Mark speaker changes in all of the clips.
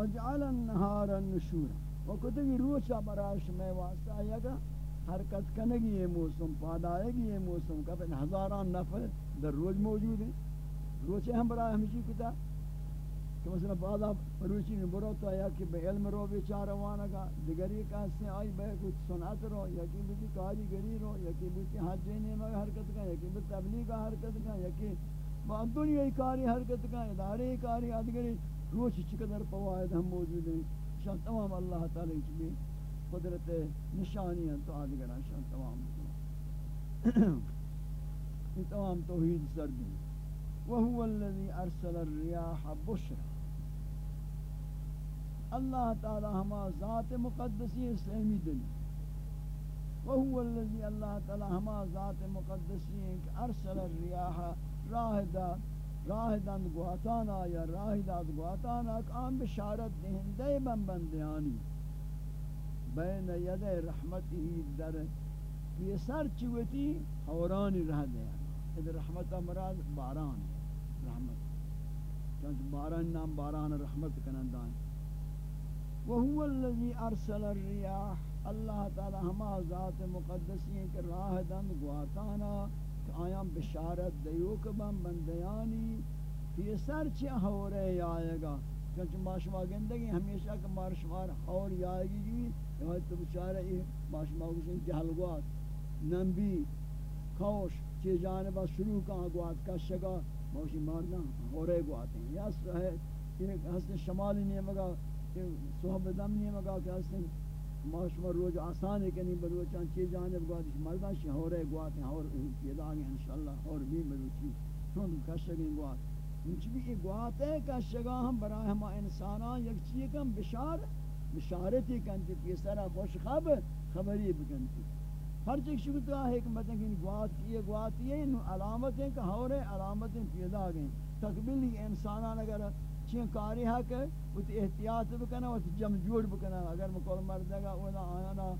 Speaker 1: وجعل النهار النشورا وکتگی روچا براش میں واسطہ آیا گا، حرکت کنگی یہ موسم پادائے گی یہ موسم کا پھر ہزاران نفر در روز موجود ہیں۔ روچے ہم برای ہمیشی کتا کہ مثلا بعدا روچی میں برو تو آیا کہ بے علم رو، بیچارہ وانگا دگری کہتے ہیں آئی بے کچھ سنات رو یکی بھی کاری گری رو یکی بھی حج جینے میں حرکت کا یکی بھی تبلیغ حرکت کا یکی با دنیا کاری حرکت کا ادارے کاری آدگری روچ چقدر پوائد ہم موجود ہیں؟ شان تمام اللہ تعالی کی قدرت نشانی ہیں، تو آدگران شان تمام یہ تمام توحید سردی وهو الذي ارسل الرياح بشرا۔ اللہ تعالی ہما ذات مقدسی اسلامی دلی وهو الذي اللہ تعالی ہما ذات مقدسی ارسل الرياح راہ دا راہ دند گواتانا یا راہ داد گواتانا کہ آن بشارت دہندے بن بندیانی بین ید رحمتی در پیسر چوتی حورانی رہ دیا ادھر رحمت مراد باران رحمت۔ چونکہ باران نام باران رحمت کنندان۔ وهو الذي ارسل الرياح اللہ تعالی ہما ذات مقدسی ہیں کہ راہ دن گواتانا آیاں بشارت دیو کہ بن بندیانی یہ سر چی ہورے آئے گا چونچہ ماشما گندگی ہمیشہ کہ مارشمار ہور آئے گی یہ تو بچارہ یہ ماشما گوشن جہلگوات نمبی خوش چی جانبا شروع کہاں گوات کشگا. موشی مارنا ہورے گواتے ہیں یا ہے یہ حسن شمالی نہیں مگا صحب دم نہیں مگا کہ حسن ماشما روز آسان ہے کہ نہیں بلوچان چی جانب گوات مردان شی ہورے گواتے ہیں اور پیدا آگے انشاءاللہ اور بھی ملوچی چون کشگیں گوات انچ بھی یہ گوات ہے کہ شگاہ ہم برای ہما انسانان یک چیئے کم بشار بشارتی کنتی پیسرہ خوش خبر خبری بکنتی ہر چیز شکتا ہے حکمت ہے کہ گوات کیے گوات کیے انہوں علامتیں کہ ہورے علامتیں پیدا گئیں تقبیلی انسانان اگر چین کاری ہے کہ وہ احتیاط بکنا، وہ تی جمع جوڑ بکنا۔ اگر مکول مردے گا اولا آیانا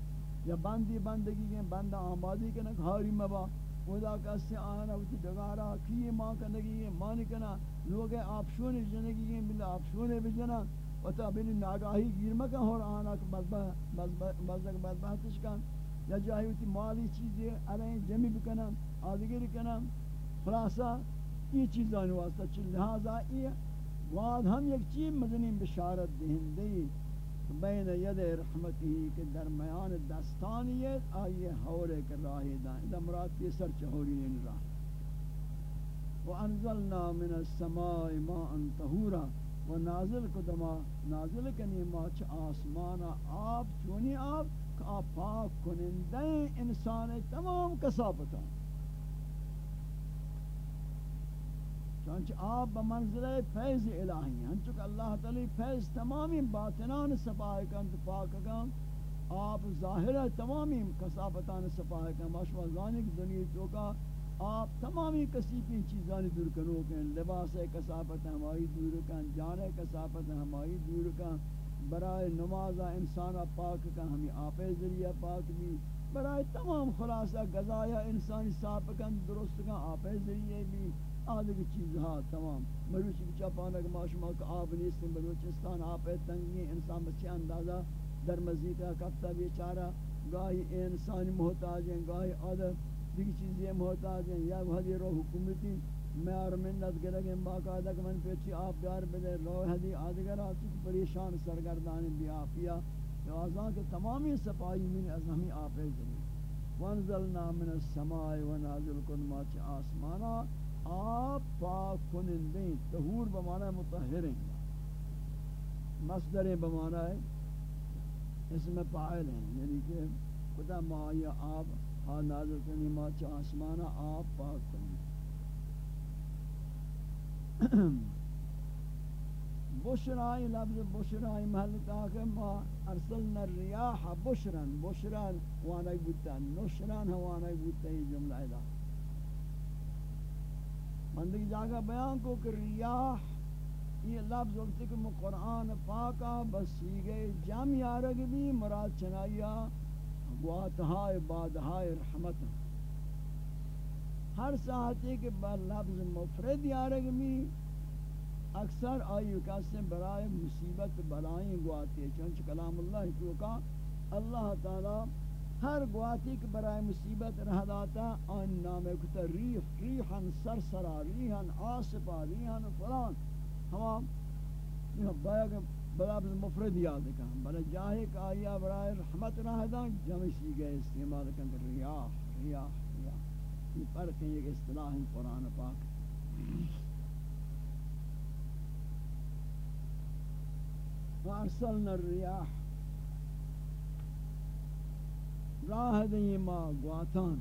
Speaker 1: یا بندی بندگی گئیں بندہ آمادی کنا ہاری مبا اولا کسی آیانا وہ دگارا کیے ماں کنگی گئیں مانی کنا لوگ آپشون جنگی گئیں بلا آپشون بجنا و تا بلی ناگاہی گیر مکا ہور آنا کہ مزدک بدبہتش کن یا جاہی ہوتی مالی چیزیں علیہ جمعی بکنم آدگری کنم خلاصہ، یہ چیزانی واسطہ چل، لہذا یہ وعد ہم یک چیز مدنی بشارت دہندی بین ید رحمتی کہ درمیان دستانیت، آئیے حورے کے راہی دائیں۔ دا مراد پیسر چہوری نہیں راہ۔ وَأَنزَلْنَا مِنَ السَّمَاءِ مَاءً طَهُورًا و نازل کدما، نازل کنی ما چ آسمانا۔ آب چونی آب کہ آپ پاک کنندے، انسان تمام کسافتان چونچہ آپ بمنزل فیض الہی ہیں، چونکہ اللہ تعالی فیض تمامی باطنان صفائی کن پاک کن، آپ ظاہر تمامی کسافتان صفائی کن ماشوہ زانک دنیا چوکا، آپ تمامی کسیفی چیزانی دور کنو کن، لباس کسافت ہماری دور کن، جان کسافت ہماری دور کن، برائے نماز انسان پاک کن، ہمیں آپ ذریعہ پاک بھی، برائے تمام خلاصہ غذایا انسانی صاف کن، درست کن، آپ ذریعہ بھی۔ آدھے چیز ہاں تمام۔ مروچی بچا پانا کہ معاشمہ کا آپ نیستن، بلوچستان آپ تنگی انسان بچے اندازہ در مزید کا کفتا بیچارہ گاہی انسانی محتاج ہیں، گاہی آدھے دیگه چیزی محتاج ہیں۔ یا وحدی رو حکومتی، میں اور منت گرگیں باقاعدہ کہ من پیچی آپ بیار بدے رو حدی آدگر آتی کہ پریشان سرگردانی بھی آپیا تو آزان کے تمامی صفائی من از ہمیں آپ ذریعے وانزلنا من السماء ونازل کن ماچ آسمانا۔ آپ پاک کنندیں تہور بمانا متحریں مصدر بمانا ہے اسم فاعل ہیں۔ یعنی کہ خدا ما یا آپ آ نازل کنی ما چا آسمانا آپ پاک کنی بشرائی لفظ بشرائی محل تاکہ ما ارسلنا الریاح بشران بشران وانای بودتا نشران وانای بودتا یہ جملہ ادا بندگی جاگہ بیان کو کہ ریاح، یہ لفظ وقت کہ قرآن پاکا بسیگے جمع یارگ بھی مراد چنائیہ، گواتہائے، بادہائے رحمت ہر ساعتے کے بعد لفظ مفرد یارگ می اکثر آئی کاسے برائے مصیبت بلائیں گواتے چونچہ کلام اللہ کی کہا اللہ تعالی ہر گواتی کے برائے مصیبت رہ داتا، آن نام کتا ریح ریحاً سرسرا ریحاً آصفا ریحاً فلان۔ ہمام بایا کہ بلا مفرد یاد کہاں بلا جاہے کہ آیا برائے رحمت رہ دا جمشی گئے استعمال کن ریاح ریاح ریاح۔ یہ فرق ہے ایک اصطلاح قرآن پاک۔ وارسلنا الرياح راہ دیں ما گواتان۔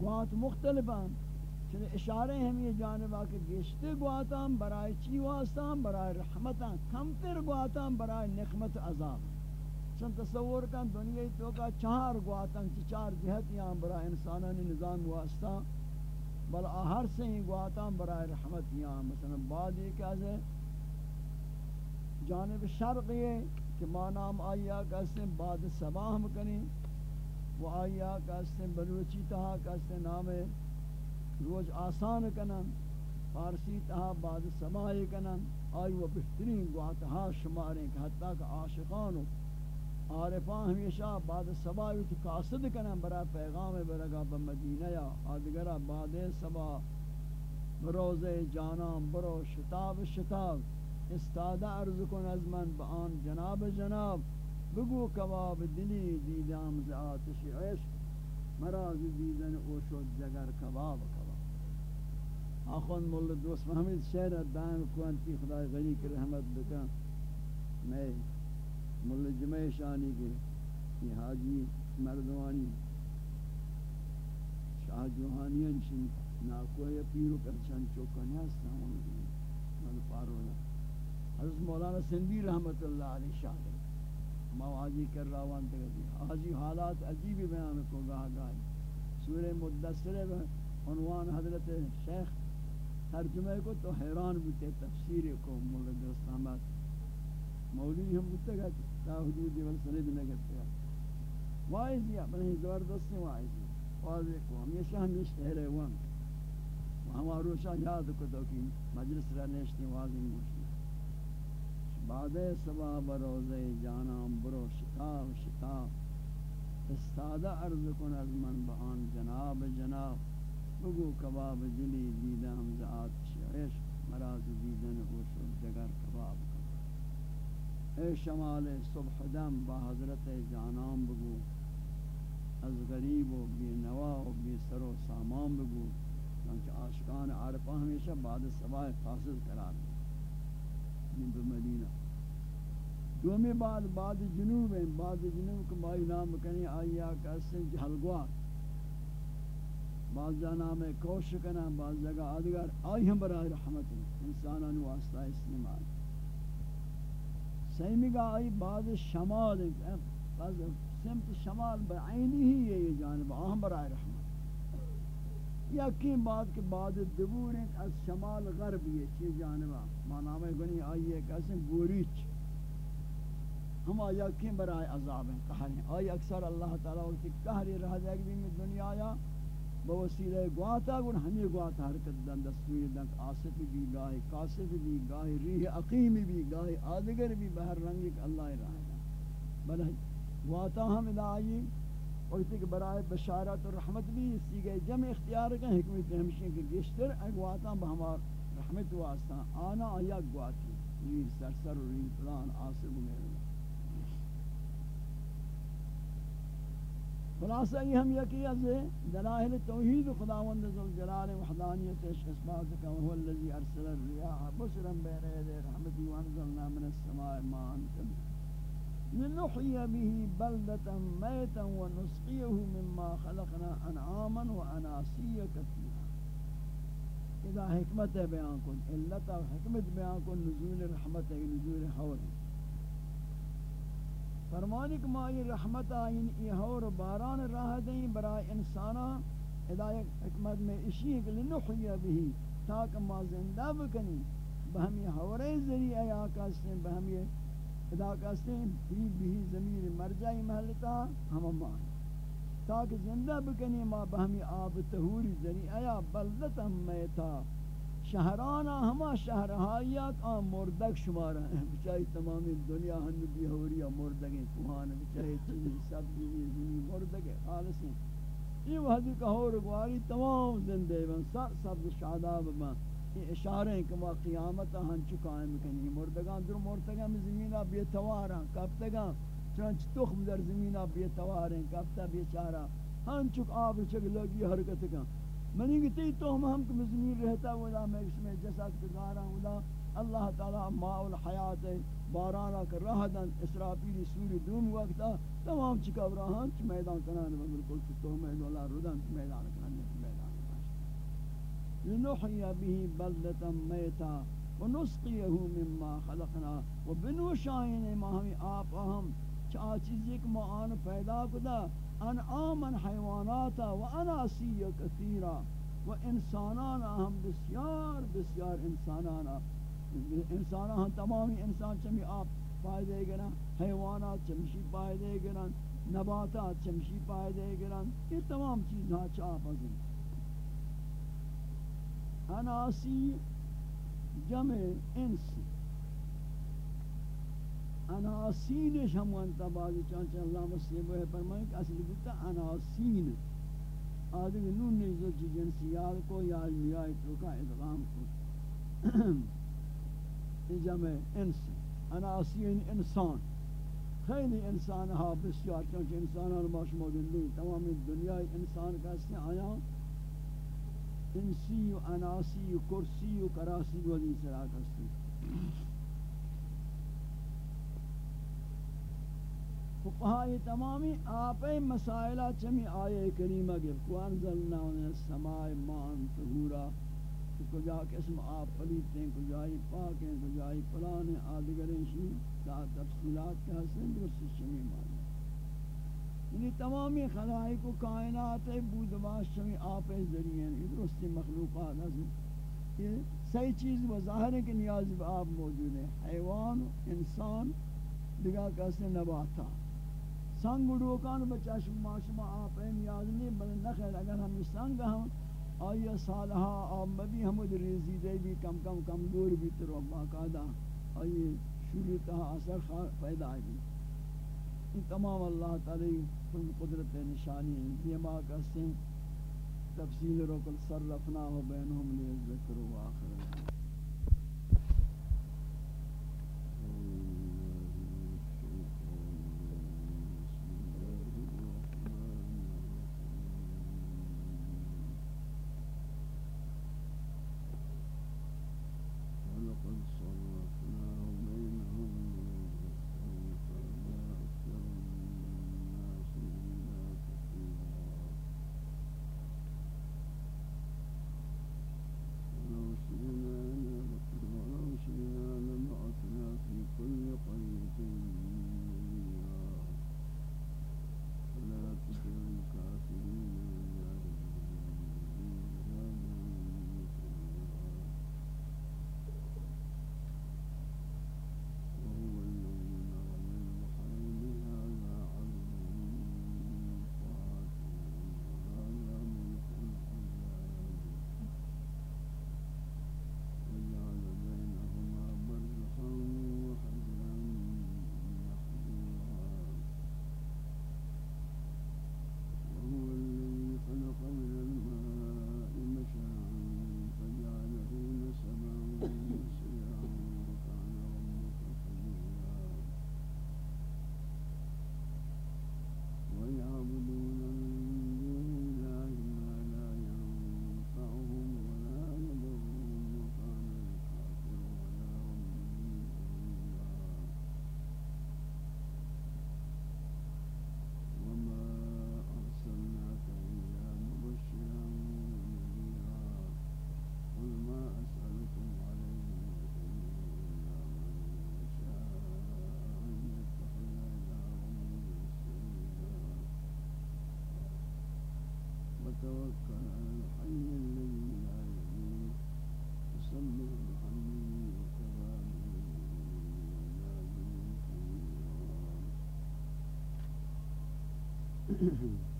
Speaker 1: گوات مختلفان چلے اشارے ہیں یہ جانبا کہ گشتے گواتان برائے چی واسطان برائے رحمتان، کم تر گواتان برائے نقمت عذاب۔ چند تصور کن دنیا تو کا چار گواتان، چی چار جہت یہاں برائے انسانانی نظام واسطہ بل آہر سے ہی گواتان برائے رحمت یہاں مثلا بعد یہ کہا جانب شرق یہ کہ ما نام آیا کہتے ہیں بعد سبا ہم کنیں، وہ آیا کہتے ہیں بلوچی تہا کہتے ہیں نام روز آسان کنن، فارسی تہا بعد سبا کنن، آئی وہ بہترین گواتہا شماریں کہ حتیٰ کہ عاشقانو عارفان ہمیشہ بعد سبا تو قاصد کنن برا پیغام برگا بمدینہ یا آدگرہ بعد سبا بروز جانام برو شتاب شتاب۔ استاد عرض کن از من به آن جناب جناب، بگو کباب دلی دیدم ز آتش عشق، مرا دیدن او شد جگر کباب کباب. آخوان مول دوست محمد شعر دائم کوانتی خدای غنی کی رحمت بکن. میں مول جمع شانی کے یہ حاجی مردوانی شاہ جوہانیان چن ناکوی پیرو کرچن چوکانی ہستا ہوں من پارونا حضرت مولانا سندی رحمت اللہ علیہ شاہ مواجی کر راوان تگدی جی۔ آجی حالات عجیب بیان کو گاہ گاہی سورہ مدثر عنوان حضرت شیخ ترجمہ کو تو حیران بوتے تفسیر کو مولا درست احمد۔ مولوی ہم بوتے گا تا حدود دیول جی سند نگتے گا وائزی اپنے زبردست وائزی واضح کو ہمیشہ ہمیشہ ٹھہرے ہوا ہمارا روشہ یاد کو تو کہ مجلس رہنشتی واضح موشی بعد سبا بروز جانام برو شتاب شتاب۔ استاد عرض کن از من بآن جناب جناب۔ بگو کباب جلی دیدم زعات شعش مراز دیدن اوشو جگر کباب۔ کباب اے شمال صبح دم با حضرت جانام بگو۔ از غریب و بی نوا و بی سر و سامان بگو۔ چونکہ عاشقان عارفہ ہمیشہ بعد سبا قاصد قرار دیں من مدینہ۔ دومی بعد بعد جنوب ہیں، بعد جنوب کو بائی نام کنی آیا کسی جہلگوا بعض جا نام کوش کنا بعض جگہ آدگر آئی ہم برای رحمت انسانان واسطہ استعمال سیمی گا آئی بعض شمال ہیں، بعض سمت شمال بعینی ہی یہ جانب، آہم برای رحمت۔ یقین بات کہ بعد دبور ہیں از شمال غرب یہ چی جانبا۔ معنی گنی آئیے کیسے گوریچ۔ ہم آیا یقین برائے عذاب ہیں، قہر ہیں۔ آئی اکثر اللہ تعالیٰ وقتی قہری رہ جائے گی میں دنیا آیا بوسیلہ گواتا گن ہمیں گواتا حرکت دن، دستوری دن، آصف بھی گاہی، قاصف بھی گاہی، ریح عقیم بھی گاہی، آدگر بھی بہر رنگی کہ اللہ رہ جائے بلہ گواتا ہم ادائی اور اسی کے برائے بشارت اور رحمت بھی اسی گئے جمع اختیار کا حکمت ہمشہ کے گشتر اگواتا بہمار رحمت واسطہ آنا آیا گواتی ریل سرسر و ریل فلان آصر بغیر خلاصہ یہ ہم یکی از دلائل توحید خداوند ذوالجلال وحدانیت عشق اثبات کا، وہ الذی ارسل الرياح بشرا بین یدی رحمتی وانزلنا من السماء ماء طهورا لنحيي به بلدة ميتا ونسقيه مما خلقنا انعاما واناسيا كثيرا. اذا حکمت بیان کن، علت حکمت بیان کن، نزول رحمت نزول حور فرمانی کہ ما یہ رحمت آئین ای باران راہ دیں برای انسانا. ہدایت حکمت میں اشی ہے کہ لنحیی به، تاکہ ما زندہ بکنی، بہمی حورے ذریعہ یا کاستے بہمی ادا کہتے ہیں بھی بھی زمین مرجعی محلتا ہم مان تاکہ زندہ بکنی ما بہمی آب تہوری ذریعہ بلدتا میتا شہرانا ہما شہرہایات آن مردگ شمارا ہیں۔ بچائی تمامی دنیا ہن بھی ہوریا مردگیں کوہان بچائی چیزی سب چیزی زمین مردگیں خالص ہیں۔ یہ وحدی کا ہور گواری تمام زندے بن سر سب شاداب بن یہ اشارے ہیں کہ وہ قیامت ہن چکائیں کنی مردگان در مردگان زمینہ بیتوارا کب تگا چنانچہ تخم در زمینہ بیتواریں کب تا بیچارا ہن چک آب چک لگی حرکت کن. منی کہ تی تو ہم ہم کہ زمین رہتا ولا میں اس میں جسد گزارا ولا اللہ تعالی ماء الحیات بارانا کر رہدن اسرافیل سوری دوم وقتا. تمام چکا براہن چ میدان کنان بالکل تو میں ولا ردن میدان کنان لنحيي به بلدة ميتا ونسقيه مما خلقنا وبنوشائن ما ہم آپ ہم چا چیز ایک معان پیدا کدا انعامن حیواناتا و اناسی کثیرا و انسانانا ہم بسیار بسیار انسانانا۔ انسانا ہم تمامی انسان چمی آپ پائے دے گرن، حیوانات چمشی پائے دے گرن، نباتات چمشی پائے دے گرن، یہ تمام چیزاں چاپ ہیں اناسی جمع انس۔ اناسینش ہم وانتا بعضی چانچہ اللہ مسیبہ ہے فرمائیں کہ اصلی بودتا اناسین۔ آدھے نون نیزو چی جی جنسیال کو یا علمیائی تو کا ادغام کو۔ جمع انس۔ اناسین انسان۔ خیلی انسان ہا بسیار چونچہ انسان ہا باش موجود نہیں۔ تمام دنیا انسان کا اس نے آیا۔ انسی و اناسی و کرسی و کراسی و دی سراک ہستی فقہائی تمامی آپے مسائلہ چمی آئے کریمہ گب وانزلنا من السماء مان تہورا کجا قسم آپ پلیت ہیں کجائی پاک ہیں کجائی پلان ہیں آدھگریں شی دا تفصیلات کے حسن درست چمی مانا یعنی تمامی خلائق و کائنات بود باش چمی آپ ذریعے ہیں درستی مخلوقات حسن یہ صحیح چیز و ظاہر ہے کہ نیاز آپ موجود ہیں حیوان انسان دیگا کیسے نباتات سنگ اڑوکان بچا شما شما آپ ایم یاد نہیں بل نخیر، اگر ہم سنگ ہم آیا سالہا آب مبی ہمود ریزی دے بھی کم کم کم دور بھی تر باقاعدہ آئی شروع تہا اثر پیدا بھی تمام اللہ تعالی کل قدرت نشانی ہیں۔ یہ ماں کہتے ہیں تفصیل روکل صرفنا و بینہم لیذکر و آخر توكل على الحي الذي لا يموت يسبح بحمده وكفى به Mm-hmm.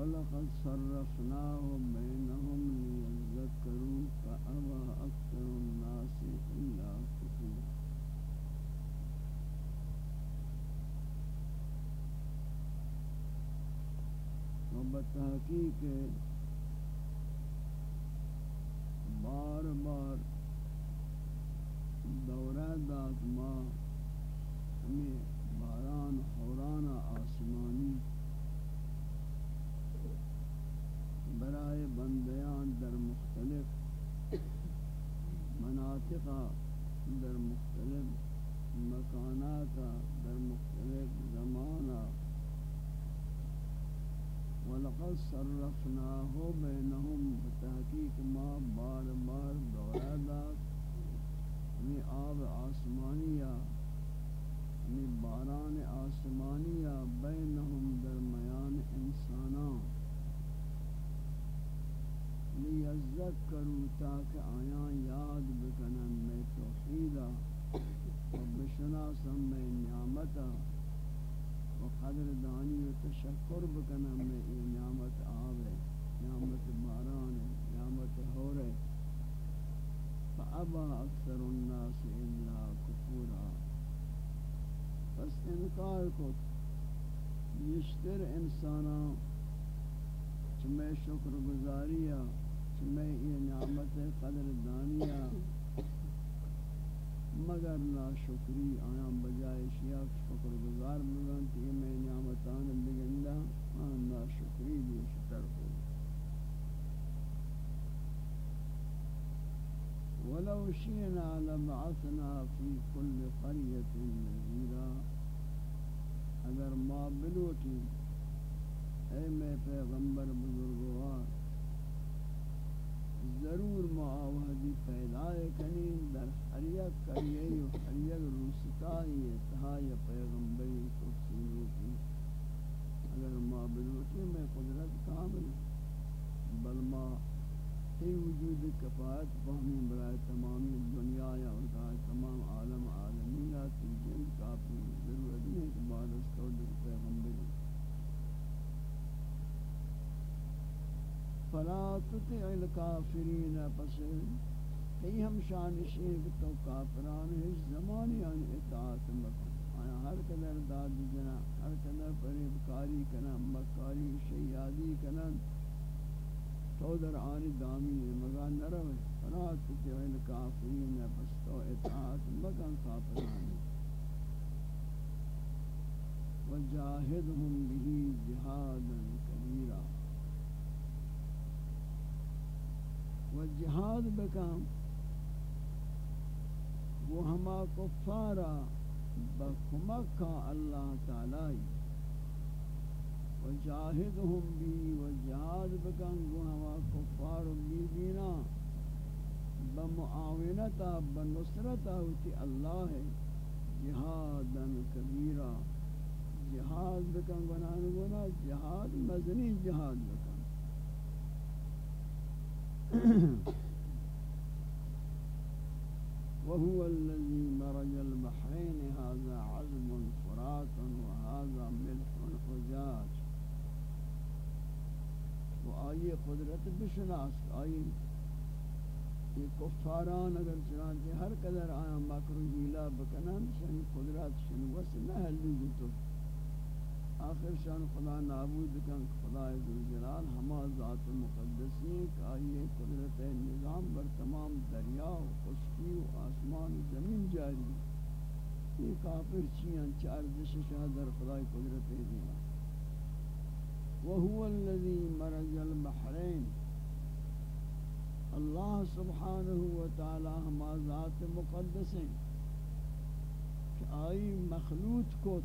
Speaker 1: وَلَقَدْ صرفناه بَيْنَهُمْ لِيَذَّكَّرُوا فَأَبَى أَكْثَرُ النَّاسِ إِلَّا كُفُورًا وبالتحقيق بار دورہ داد ما ہمیں باران حوران آسمانی برائے بندیان در مختلف مناطق در مختلف مکانات در مختلف زمانہ ولقد صرفناه بینہم بتحقیق ما بار بار دورہ داد ہمیں آب آسمانیہ ہمیں باران آسمانیہ بینہم درمیان انسانان کہ آیا شئنا لبعثنا في كل قرية فلا تطع الكافرین پس کئی ہم شانشی کہ تو کافران ہی زمانی ان اطاعت مکن۔ آیا ہر قدر داد جنا، ہر قدر پریب کاری کنا، مکاری شیادی کنا۔ تو در آنی دامی مگا نروے فلا تطع الكافرین پس تو اطاعت مکن کافران وجاہدهم به جہادا کبیرا و جہاد بکم وہ ہما کفارا بکمک کا اللہ تعالی۔ و جاہدہم بھی و جہاد بکم وہ ہما کفار بھی دینا بمعاونتا بنصرتا ہوتی اللہ ہے۔ جہادا کبیرا، جہاد بکن گناہ گناہ جہاد مزنی جہاد بکن وهو الذي مرج البحرين، هذا عذب فرات وهذا ملح حجاج. وآئی قدرت بشناس آئی یہ کفاران اگر چنانچہ ہر قدر آیا مکر و حیلہ بکنن شان قدرت شن وس نہ ہلی تو آخر شان خدا نابود کن خدا ذوالجلال ہما ذات مقدسی کا یہ قدرت نظام بر تمام دریا و خشکی و آسمان و زمین جاری یہ کافر چیاں چار دشش در خدای قدرت دینا۔ وهو الذي مرج البحرين اللہ سبحانہ و تعالی ہما ذات مقدس ہیں۔ کہ آئی مخلوط کو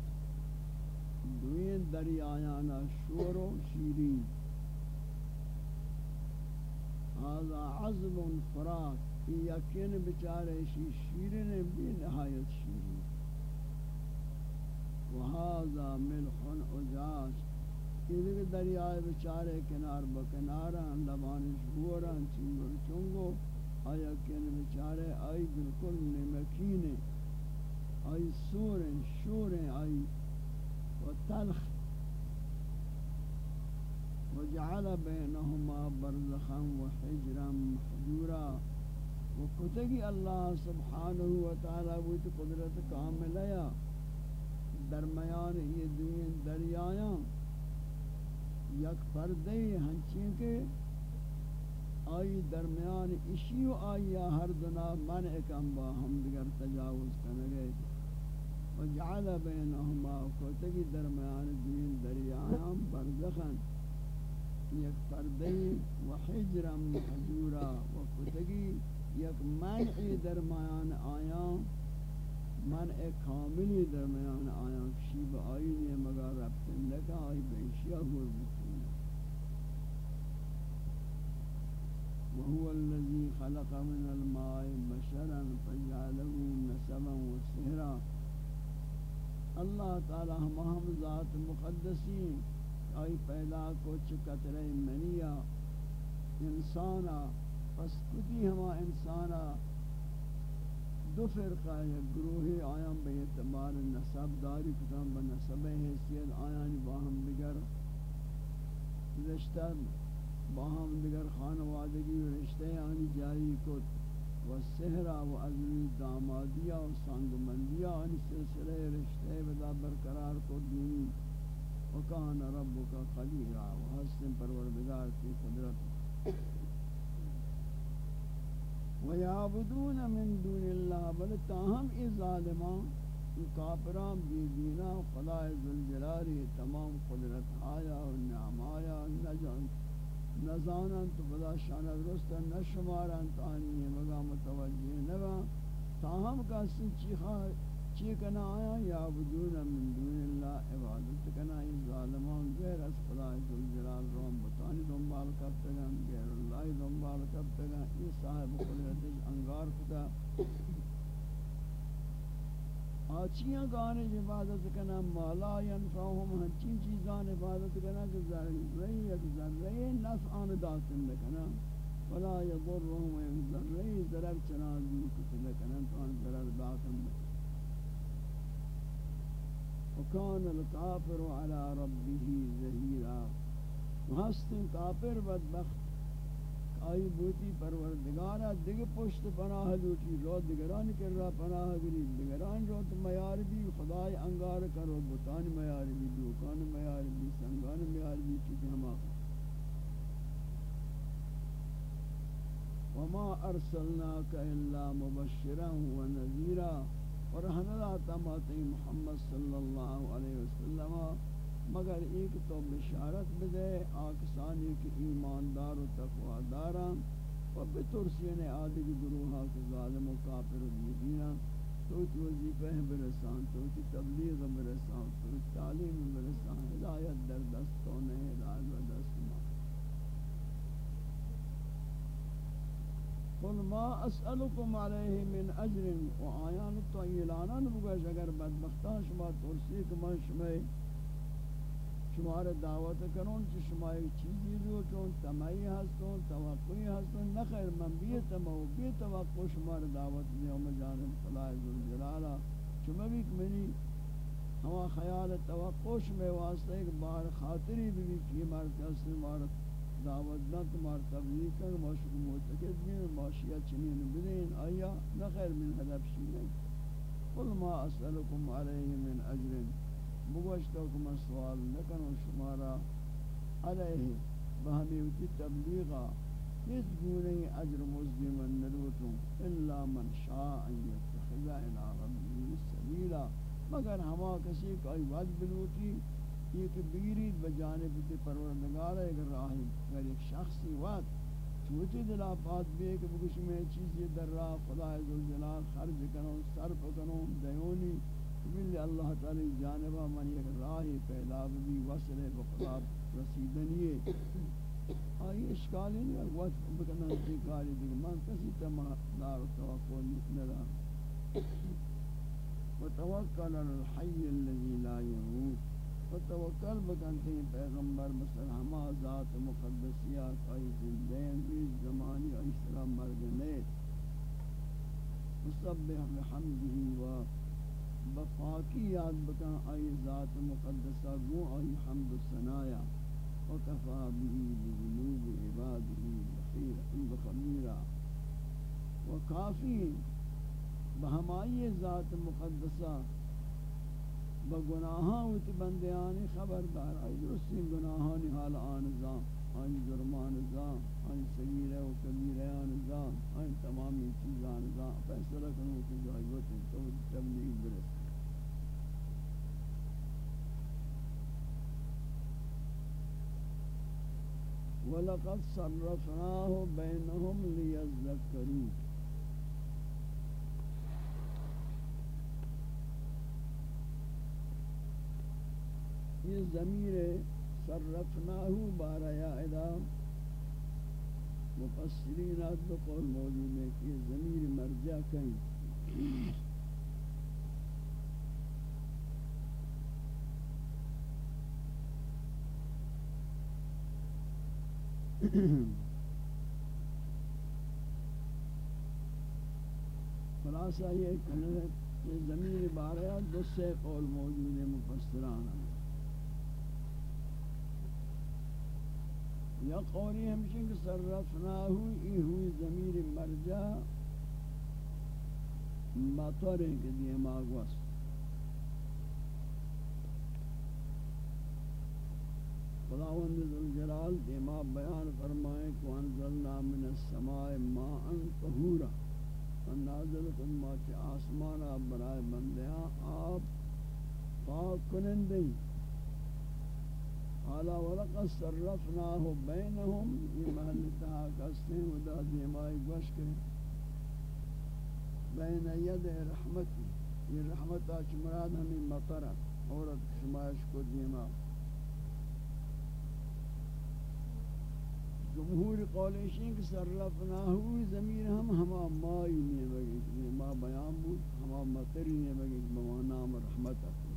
Speaker 1: دوین دریایانا شور و شیرین۔ هذا عذب فرات یقین بچارے شی شیرین بھی نہایت شیرین۔ وهذا ملح اجاج یہ دیکھ دریائے بچارے کنار بکناران لبانش گوران چنگر چنگو، آیا کن بچارے آئی بالکل نمکین آئی سور شور آئی و تلخ وجعل بینهما برزخا و محجورا. و کتگی اللہ سبحانہ و تعالی قدرت کامل ہے. درمیان یہ دین دریایاں. یک پردے ہنچیں کے آئی درمیان اشی و آئی ہر دنا من اکم با ہم دیگر تجاوز کنگے وجعل بینہما کوتگی درمیان دین دریایان برزخن یک پردے و حجرا محجورا و کوتگی یک منعی درمیان آیان من ایک کاملی درمیان آیا شیب آئی نے مگا ربطن لکا آئی بیشیا وهو الذي خلق من الماء بشرا فجعله نسبا وسهرا اللہ تعالی ہم ذات مقدسی آئی پیدا کو چکترے منیا، انسانا، پس کتی ہما انسانا دو فرقہ ہے گروہی آیام بے اعتبار نصب داری کتام بنصب حیثیت آیان باہم دیگر رشتہ باہم دیگر خانوادگی رشتہ آنی جاری کت۔ و سہرہ و عزمی دامادیہ و سانگمندیہ آنی سلسلہ رشتہ بدا برقرار کو دینی۔ وکان ربک قدیرہ و حسن پروردگار کی قدرت۔ ويعبدون من دون الله بل تاہم ای ظالمان کافران، بی دینا خدا ذوالجلال تمام قدرت آیا و نعم آیا نجان نزانن تو بلا شان درست نہ نشمارن تانی مگا متوجہ نہ نبا. تاہم کا سچی خواہ چی کنا آیا؟ یا بدون من دون اللہ عبادت کنا. ای ظالمان غیر از خدا ذوالجلال روم بتانی دنبال کرتے کرتگن غیر اللہ دنبال کرتے کرتگن ای صاحب قدرت انگار کتا. آچیاں گانے عبادت کنا مالا ینفعهم ہنچین چیزان عبادت کنا کہ ذرہی یک ذرہی نفعان داتن لکنا ولا یضرهم یک ذرہی ضرر چنان دی کتن لکنا تو ان ضرر داتن لکنا وكان الكافر على ربه ظهيرا ہست کافر بدبخت آئی بوتی پروردگارا دیگه پشت پناہ لوٹی رو دیگران کر رہا پناہ گری، دیگران رو تو میار بھی، خدای انگار کرو بوتان میار بھی، دوکان میار بھی، سنگان میار بھی چیزیں ہم آخر وما ارسلناك الا مبشرا ونذيرا اور ہمیں تماتی محمد صلی اللہ علیہ وسلم مگر ایک تو بشارت بدے آکسانی کی ایماندار و تقوی داران و بترسین یعنی آدھگی گروہا کے ظالم و کافر و دیدینا، تو تی وظیفہ برسان، تو تی تبلیغ برسان، تو تی تعلیم برسان، ہدایت در دستوں نے ہدایت و دست قل ما اسألكم عليه من اجر، و آیان تو اعلانان بگوش، اگر بدبختان شما ترسی که من شما شمار دعوت کرون چ شما ایک چیزی رو چون، تمائی ہستون، توقعی ہستون نخیر من بیتم و بی توقع شمار دعوت دیوم جانب خدا ذوالجلالہ شما بھی منی، ہما خیال توقع شما واسطہ ایک بار خاطری بھی کی مرد کسی مار دعوت نہ تمہار تبلیغ کر ماشک معتقد بھی ماشیت چنین بدین، آیا نخیر من حدب شیئے قل ما اسألكم علیہ من اجر. بگوشتا کہ میں سوال نکنو شمارا علیہ بہمی وتی تبلیغا کس گونے اجر مزدی من نروتوں الا من شاء ان یتخذ الى ربی سبیلا. مگر ہما کسی کوئی وعد بلوٹی یہ کہ بیرید بجانب تی پروردگار ہے اگر راہی اگر ایک شخصی وعد چوچی دلا پات بے کہ بگوش میں چیزی در راہ خدا عزوجلال خرج کنوں صرف کنوں دیونی بل اللہ تعالی جانبہ من یک راہی پیدا بھی، وصل بخدا رسیدنی آئی اشکالی نہیں ہے وقت بکنا انتقالی دیکھ من کسی تمہا دار توقع ندا وتوکل الحی اللذی لا یموت۔ وتوکل بکنتے ہیں پیغمبر مثل ہما ذات مقدسیات آئی زندین اس زمانی آئی سلام مردنے مصبح بحمده و بفاکی یاد بکن، آئی ذات مقدسہ گو، آئی حمد و ثنایا. وکفا به بذنوب عباده بخیر بخمیرا وکافی بہمائی ذات مقدسہ بگناہاں وتی بندیانی خبردار، آئی درستی گناہانی حال آنزاں آئی جرمان زاں آئی صغیرہ و کبیرہ آنزاں آئی تمامی چیزان زاں فیصلہ کنو کی جو تو تبلیغ درست وَلَقَدْ صَرَّفْنَاهُ بَيْنَهُمْ لِيَذَّكَّرُوا. یہ ضمیر صرفناہو بارہ یا ادا مفسرین دو قول موجود ہے کہ یہ ضمیر مرجع کہیں۔ خلاصہ یہ کہنے کہ زمین بارہ دو سے قول موجود ہے مفسران یا قولی ہمشن کہ صرفناہو، ای ہوئی زمین مرجع، مطور ہے کہ دیئے ماغوست خداوند ذوالجلال دیما بیان فرمائے کہ انزلنا من السماء ماء طهورا نازل کن ما چ آسمان آپ برائے بندیاں آپ پاک کنندے حالا ولقد صرفناه بینهم یہ محل تہا کستے ودا دیمائی گوش کے بین ید رحمتی، یہ رحمت آچ مراد ہمیں مطرہ عورت شمائش کو دیما۔ جمہور قولشین کہ صرفناہو ضمیر ہم ہما مائی نہیں بگی کہ ما بیان بود. ہما مطری نہیں بگی کہ بما نام رحمت اپنے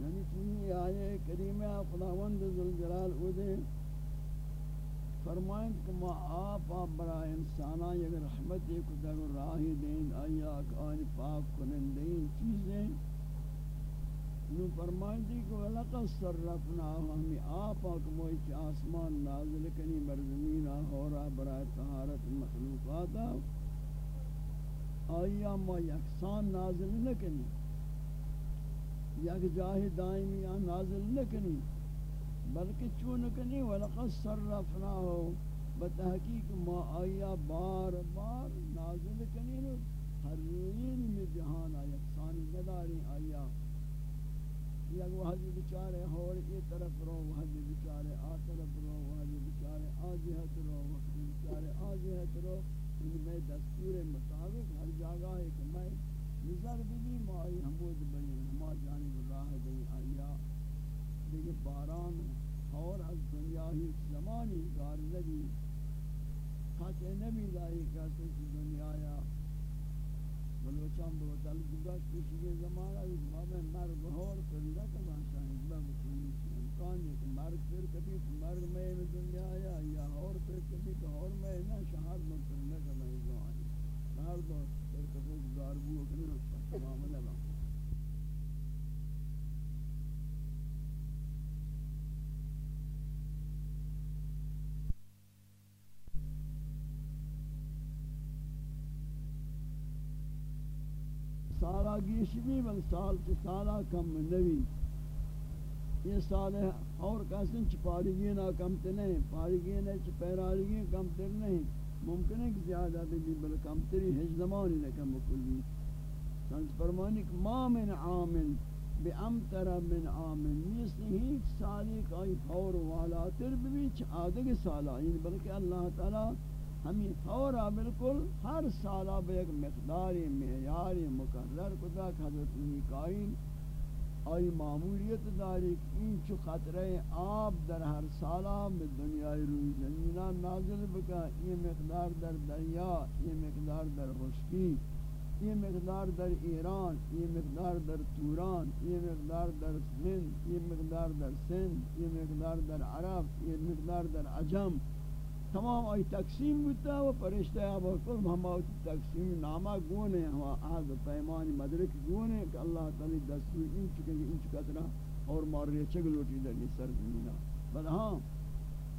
Speaker 1: یعنی چنی آئے کریمہ خداوند ذوالجلال ادھے فرمائیں کہ ما آپ آپ برا انسانا یک رحمت ایک در راہی دین آیا آن پاک کنن دین چیزیں۔ نو فرمائیں دی کہ وَلَقَدْ صَرَّفْنَاهُ ہمیں آپ آک موئی آسمان نازل کنی برزمین آہورا برای طہارت مخلوقاتا آیا ما یکسان نازل نکنی، یک جاہ دائمی نازل نکنی۔ بلکہ چون کنی، ولقد صرفناه، بتحقیق ما آیا، بار بار نازل کنی نو، ہر میں جہان آیا، ثانی نداری آیا۔ یا وہ حضرت بیچارے اور یہ طرف رو وہ حضرت بیچارے آ طرف رو وہ حضرت بیچارے آ جہت رو وہ بیچارے آ جہت رو۔ ان میں دستور مطابق ہر جگہ ہے کہ میں نظر بھی ما آئی ہمود بنی، ہما جانب راہ دی آیا۔ دیکھ باران اور از دنیا ہی زمانی کار نبی خاطر نبی لائی کہتے ہیں دنیا یا بلوچان بوتال گزاشت کسی زمانہ اس مابے مرگ ہور کردہ کبان شاہد بگو امکان ہے کہ مرگ پھر کبھی مرگ میں دنیا آیا یا ہور پھر کبھی کہ ہور میں نہ شہاد منتر نہ کرنا ہے زوانی مرد اور پھر کبھی داربو اکنی تمام لگا سارا گیش بھی بل سال سے سالہ کم نوی۔ یہ سال ہے، اور کسن چ پارگی نہ کم تے نہیں پارگی نہ چ پیرارگی کم تے نہیں۔ ممکن ہے کہ زیادہ بھی بل کم تری ہج زمانی نہ کم کلی۔ سنس فرمانی کہ ما من عامل بے امتر من عامل، نیست ہیچ سالی کائی فور والا تر بھی چ آدھگ سالہ یعنی بلکہ اللہ تعالی ہمیں فوراً بالکل ہر سالہ بے ایک مقداری معیاری مقرر کدا حضرت میکائیل آئی معمولیت داری این چو خطرے آب در ہر سالہ میں دنیای روی زمینہ نازل بکا، یہ مقدار در دریا، یہ مقدار در خشکی، یہ مقدار در ایران، یہ مقدار در توران، یہ مقدار در سند یہ مقدار در سند یہ مقدار در عرب، یہ مقدار در عجم تمام آئی تقسیم بودتا و پرشتہ اب کل ہم آئی تقسیم نامہ گونے، ہم آہد پیمانی مدرک گونے کہ اللہ تعالی دستور ان چکے ان چکا طرح اور مار چگ لوٹی در یہ سر زمینہ۔ بل ہاں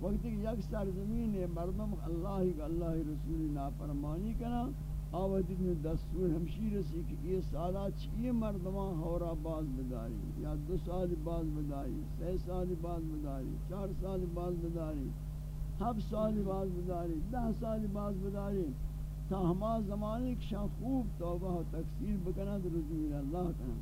Speaker 1: وقت کہ یک سر زمین مردم اللہ کا اللہ رسول نافرمانی کنا۔ آوہدی میں دستور ہمشی رسی کہ یہ سالہ چیئے مردمان ہورا باز بداری، یا دو سال باز بداری سی سال باز بداری، چار سال باز بداری۔ ہف سال باز بداری، دہ سال باز بداری، تا ہما زمانے کی شان خوب توبہ و تکثیر بکنا رجوع اللہ کنا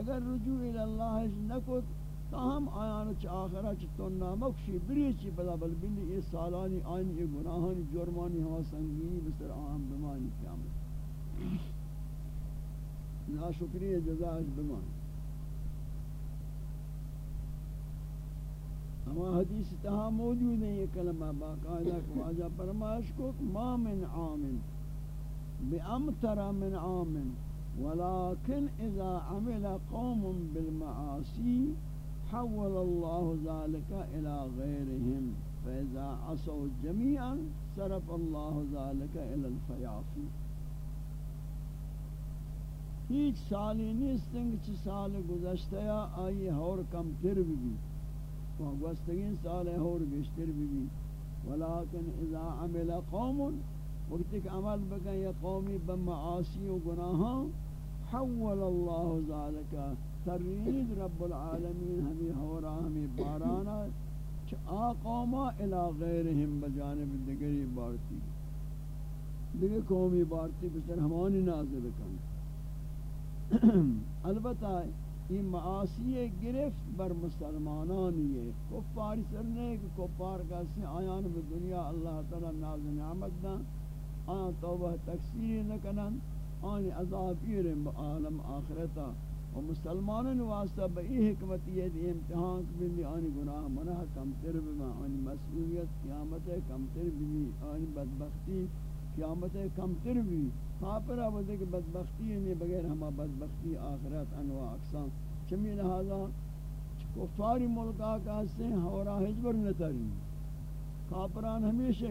Speaker 1: اگر رجوع اللہ نکت تا ہم آیان چا آخرہ چا تننا مکشی بری چی پدا بل بلی یہ سالانی آئین یہ گناہانی، جرمانی ہوا سنگینی بسر آہم بمانی قیامت. نا شکریہ جزاش بمانی. ہما حدیث تہا موجود ہے یہ کلمہ باقاعدہ کو آجا فرمائش کو، ما من عامل بأمتر من عامل ولكن اذا عمل قوم بالمعاصي حول الله ذلك الى غيرهم فاذا عصوا جميعا صرف الله ذلك الى الفيافي هیچ سالی نیستن کہ سال گزشتہ یا آئی اور کم تر بھی۔ وگوستگین سال اور بیشتر بھی بھی ولیکن اذا عمل قوم وقت کہ عمل بکن یا قومی بمعاصی و گناہاں، حول اللہ ذالکا ترید رب العالمین ہمیں ہورا، ہمیں بارانا چھ آقوما الى غیرہم بجانب دگری بارتی۔ دیگر قومی بارتی بسر ہمانی نازل کن۔ البتہ یہ معاصی گرفت بر مسلمانان یہ کفار سرنے کہ کفار کا سے آیان میں دنیا اللہ تعالی ناز نعمت دا آن توبہ تکثیر نکنن. آن عذاب ایرم عالم آخرتا. و مسلمانان واسطہ بئی حکمت یہ دی امتحان کبھی آن گناہ منہ کم تر بما آن مسئولیت قیامت کم تر بھی آن بدبختی قیامت کم تر بھی کافر آبادے کہ بدبختی ہے بغیر ہما بدبختی آخرت انواع اقسام. چمی لہذا کفاری ملکہ کا سے ہورا حجبر نتری۔ کافران ہمیشہ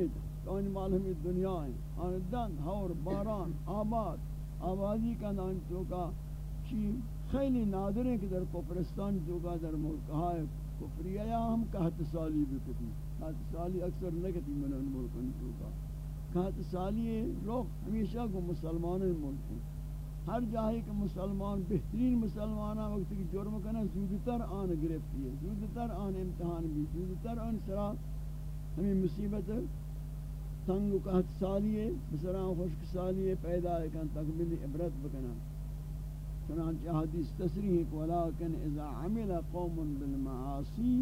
Speaker 1: کانی مال ہمیں دنیا ہیں۔ آن دن ہور باران، آباد، آبادی کا نام تو کا چی خیلی نادر ہیں کہ در کفرستان جو کا در ملکہ ہے کفری یا ہم کہت سالی بکتی کہت سالی اکثر نکتی من ان ملکن تو کا۔ کہت سالی لوگ ہمیشہ کو مسلمان ملک ہیں۔ ہر جاہی کہ مسلمان، بہترین مسلمانہ وقت کی جرم کنا زودتر آن گرفتی ہے زودتر آن امتحان بھی، زودتر آن سرا ہمیں مصیبت، تنگ و قحط سالی ہے بسران خشک سالی ہے، پیدا ہے کن تقبل عبرت بکنا چنانچہ حدیث تصریح ہے ولیکن اذا عمل قوم بالمعاصی،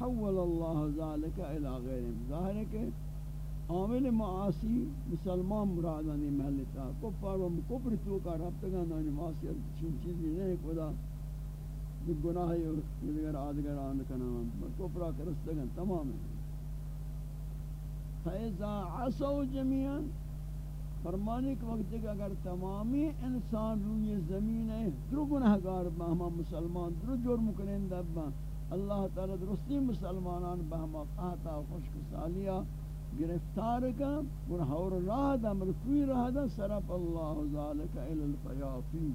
Speaker 1: حول اللہ ذالک الى غیرم ظاہر ہے کہ عامل معاصی مسلمان مرادانی محلتا کفار و کفر تو کا رابطگا نانی معاصیت چین چیزی نہیں، خدا گناہی اور دیگر آدگر آن کنام کفرہ کرستگن تمام ہے فیضا عصو جمیعا فرمانے کے وقت کہ اگر تمامی انسان روی زمین ہے، درو گناہگار بہما مسلمان، درو جرم کریں دبا اللہ تعالی درستی مسلمانان بہما قہتا خوشک سالیا گرفتار کا گناہ اور راہ دا، ملکوی راہ دا سرپ اللہ ذالک الالفیافی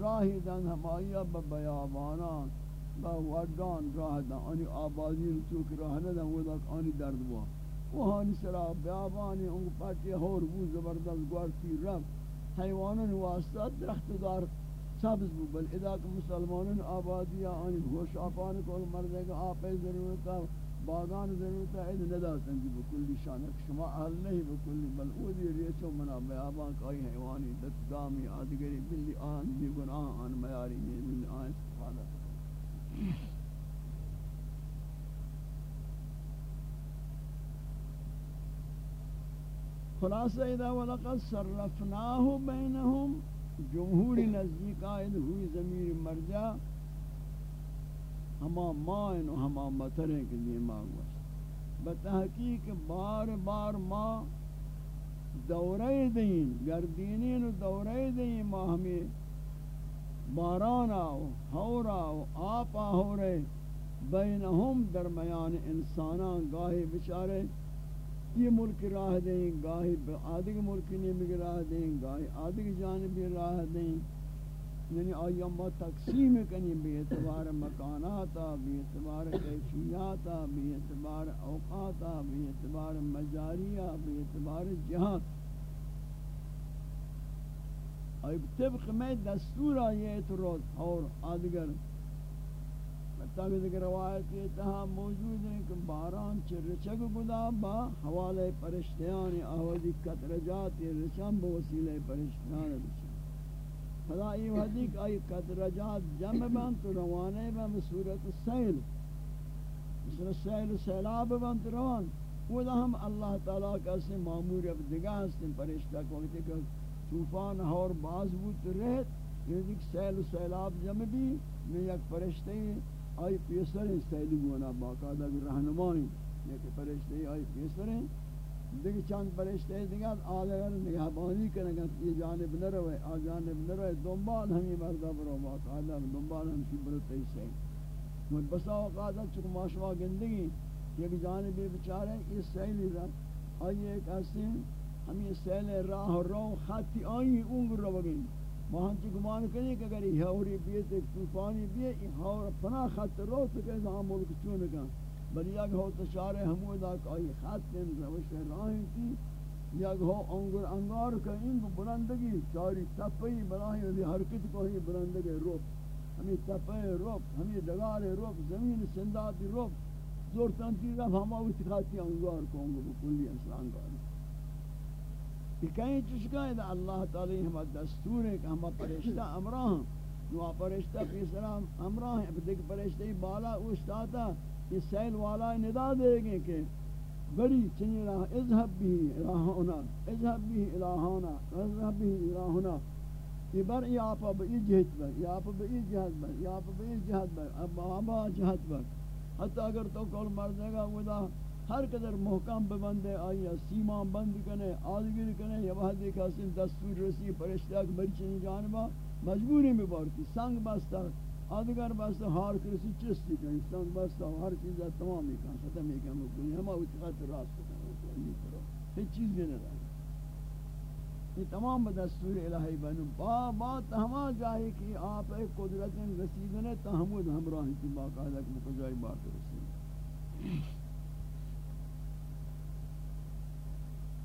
Speaker 1: راہی دن ہمایا ببیابانا با وردان راہ دا، آنی آبادی رسوک راہ ندا وہ دا آنی درد بوا۔ وہانی سرا بیابانی ان پاتی ہور بو زبردست گوارتی رب۔ حیوانان واسطہ درخت دار سبز بو، بل ادا کہ مسلمانان آبادی، آنی گوش آپان کول مردے گا آپے ضرورتا باغان ضرورتا اید ندا سنجی بکلی شانک شما اہل نہیں بکلی بل أو دی ریچو منا بیابان کائی حیوانی دت دامی آدگری بلی آن دی گناہ آن میاری بلی آن استفادہ خلاصہ اذا ولقد صرفناه بینہم جمہوری نزدیک آئید ہوئی ضمیر مرجع. ہما مائن و ہما مطریں کے لیے مانگو بتحقیق بار بار ما دورے دین گردینین دورے دین ما ہمیں۔ باران آو ہورا و آپا ہورے بینہم درمیان انسانان گاہی بچارے۔ یہ ملک راہ دیں، گاہی آدھگ ملک نمی راہ دیں، گاہی آدھگ جانبی راہ دیں۔ یعنی آیا ما تقسیم کنی بی اعتبار مکاناتا، بی اعتبار کیفیاتا، بی اعتبار اوقاتا، بی اعتبار مجاریہ بی اعتبار جہاد ایب طبق میں دستور آئیت روز، اور آدگر تاکہ مطلب دیگر روایت یہ تہا موجود ہے کہ باران چھ رچگ گدا با حوالے پرشتیان آوازی قطرجات یہ رچان با وسیلہ پرشتیان رچان فلا یہ حدیق آئی قطرجات جمع بان تو روانے بان بصورت سیل. مثل سیل سیلاب بان تو روان. وہ ہم اللہ تعالیٰ کا سے معمور اب دگاہ ہستیں پرشتہ کو وقت کہ طوفان اور باز بود رہت یہ دیکھ سیل و سیلاب جمع بھی میں یک پرشتے آئی پیسر ہیں سیلی گونا باقاعدہ کی رہنمائی لیکن پرشتے آئی پیسر ہیں دیکھ چاند پرشتے ہیں دیکھ آدھے نگہبانی کرنے گا یہ جانب نہ روے آ جانب نہ روے دنبال ہمیں مردہ برو باقاعدہ دنبال ہم کی برتے ہی سے مجھ بسا وقاعدہ چکو معاشوہ گندگی یک جانب بچارے یہ سیلی رہا آئی ایک ایسے ہمیں سیل راہ رو خطی آئی اونگ رو بگیں۔ وہاں چی گمان کریں کہ اگر یہ ہوری بیت ایک طوفانی بیت یہ ہور پناہ خط رو تو کہ ہاں ملک چون کن بلی یک ہو تشار حمودا کہ آئی خط ان روش راہیں کی یک ہو انگر انگار کا ان بلندگی چاری تپئی بلاہی علی حرکت کو ہی بلندگی روپ۔ ہمیں تپئی روپ، ہمیں دگار روپ، زمین سنداتی روپ۔ زورتان تیزا ہم آوی تخاتی انگار کو انگو بکلی انسان گاری کہ کہیں چشکا ہے اللہ تعالی ہم دستور ہے کہ ہم پرشتہ امراہ۔ نو پرشتہ پیسرام امراہ ہیں دیکھ پرشتہ بالا اوشتاتا یہ سیل والا ندا دے گے کہ بڑی چنی راہ، اذهب بھی الہونا اذهب بھی الہونا اذهب بھی الہونا یہ بر یا پا بئی جہت بر یا پا بئی جہت بر یا پا بئی جہت بر، اب آبا جہت بر۔ حتی اگر تو کول مر جائے گا، وہ دا ہر قدر محکم ببندے آئی سیمان بند کنے آدگر کنے یا وحد ایک حسن دستور رسی پرشتہ کے برچنی جانبا، مجبوری میں بارتی، سنگ بستا آدگر بستا ہار کرسی چستی کنی سنگ بستا ہر چیز تمام ہی کن ختم ہی کن مکنی ہما اتخات راست کن ہیچ چیز بھی نہ رہا یہ تمام بدستور الہی بنو، با بات ہما جاہی کہ آپ ایک قدرت رسیدنے تحمد ہمراہی کی باقاعدہ کہ مکجائی بات رسید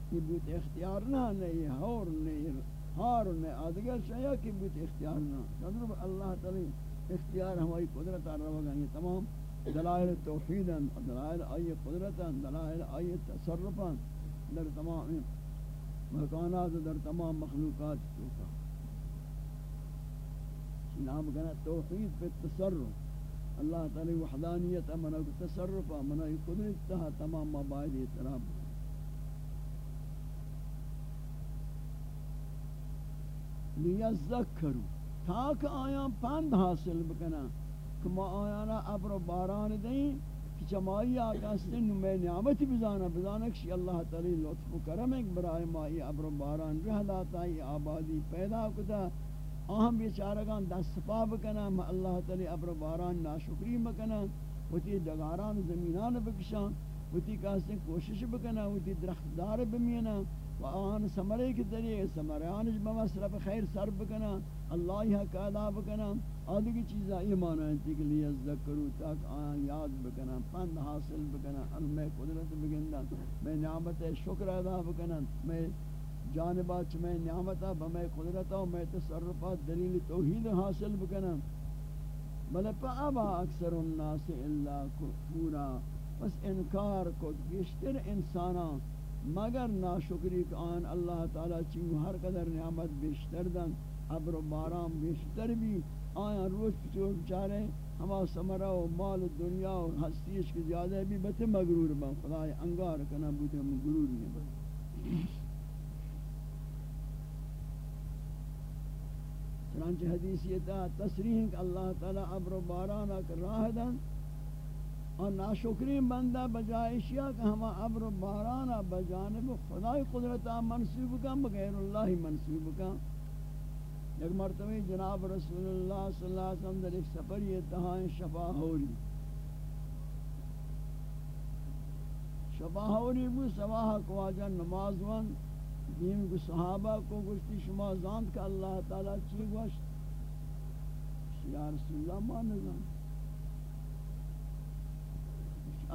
Speaker 1: کی بیت اختیار نہ نہیں ہور نہیں ہار نہیں آدگر شیا کی بیت اختیار نہ۔ چندر اللہ تعالی اختیار ہماری قدرت رہا یہ تمام دلائل توحیدا دلائل آئی قدرتا دلائل آئی تصرفا در تمام مکانات در تمام مخلوقات چوکا نام کہنا توحید پہ تصرف۔ اللہ تعالی وحدانیت امنا تصرف امنا قدرت تہا تمام مباعد اعتراف لیذکرو تاک آیاں پند حاصل بکنا، کہ ما آیانا ابر و باران دیں، کہ چمائی آقا سن میں نعمت بزانا بزانا کہ اللہ تعالی لطف و کرم ایک برائے مائی عبر باران رہ داتا آبادی پیدا کتا۔ اہم بیچارگان دست پا بکنا اللہ تعالی عبر باران ناشکری بکنا۔ وتی دگاران زمینان بکشان وتی کاسے کوشش بکنا، وتی درخت دار بمینا و آن سمرے کے ذریعے سمرانش بمصرف جی خیر سر بکنا اللہ ہی حق ادا بکنا آدھگی چیزا ایمان آئیتی کے لیے ذکرو تاک آن یاد بکنا پند حاصل بکنا ان میں قدرت بگندہ میں نعمت شکر ادا بکنا میں جانبات میں نعمتا بمیں قدرتا میں تصرفات دلیل توحید حاصل بکنا بلے پا ابا اکثر الناس الا کفورا، بس انکار کو گشتر انسانا مگر ناشکری کہ آن اللہ تعالی چنگو ہر قدر نعمت بیشتر دن عبر و باران بیشتر بھی، آیا روز پچھو بچارے ہما سمرہ و مال و دنیا و ہستیش کے زیادہ بھی بتے مغرور با خدای انگار کنا بوتے مغرور نہیں با چنانچہ حدیث یہ تھا تصریح کہ اللہ تعالی عبر و باران اک راہ دن اور ناشکری بندہ بجائے اشیاء کہ ہما عبر و باران بجانب خدای قدرت منصوب کا بغیر اللہ منصوب کا ایک مرتبہ جناب رسول اللہ صلی اللہ علیہ وسلم در ایک سفر یہ تہائیں شفا ہوری۔ شفا ہوری بھی سواہ کو آجا نماز ون دین کو صحابہ کو گشتی شما زاند کا اللہ تعالی چی گوشت؟ یا رسول اللہ ما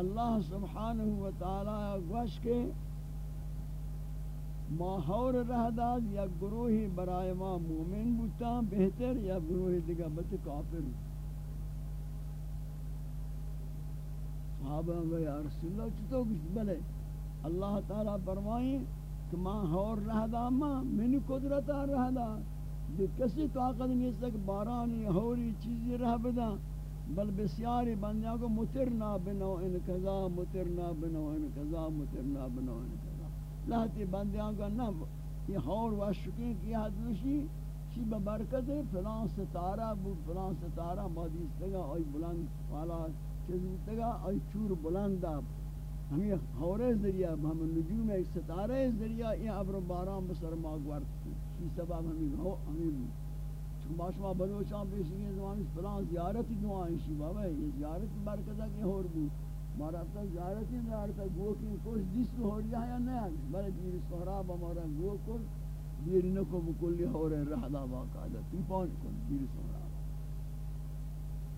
Speaker 1: اللہ سبحانہ وتعالی گوشت کے ماہور رہداد یا گروہی برائے ما مومن بوتا، بہتر یا گروہی دیگا بت کافر۔ صحابہ گئے یا رسول اللہ، چطور کچھ بلے؟ اللہ تعالیٰ فرمائیں کہ ماں ہور رہ دا ماں منی قدرتا رہ دا کسی طاقت نہیں سک بارانی، ہوری چیزی رہ بدا۔ بل بسیاری بندیاں کو مترنا بنو ان کذا مترنا بنو ان کذا مترنا بنو ان کذا لہتی بندیاں کو نہ یہ ہور وشکین کی حد نشی، چی ببرکت فلان ستارہ بو فلان ستارہ مادیس تگا آئی بلند والا چیزی تگا آئی چور بلند آب۔ ہمیں ہورے ذریعہ ہم نجوم ایک ستارہ ذریعہ، یہ ابر باران بسر ما گورت کی سبب ہمیں ہمیں چون باشما بلوچان پیشی زمانی فلان زیارت دعائیں شی بابا، یہ زیارت برکتہ کے ہور بو مارا تا زیارت زیارت گو کی کوش دیس ہو رہا ہے یا نہیں بلے دیر سہراب ہمارا گو کو دیر نکو بکلی ہورے رہدا باقاعدہ تی پہنچ کن دیر سہراب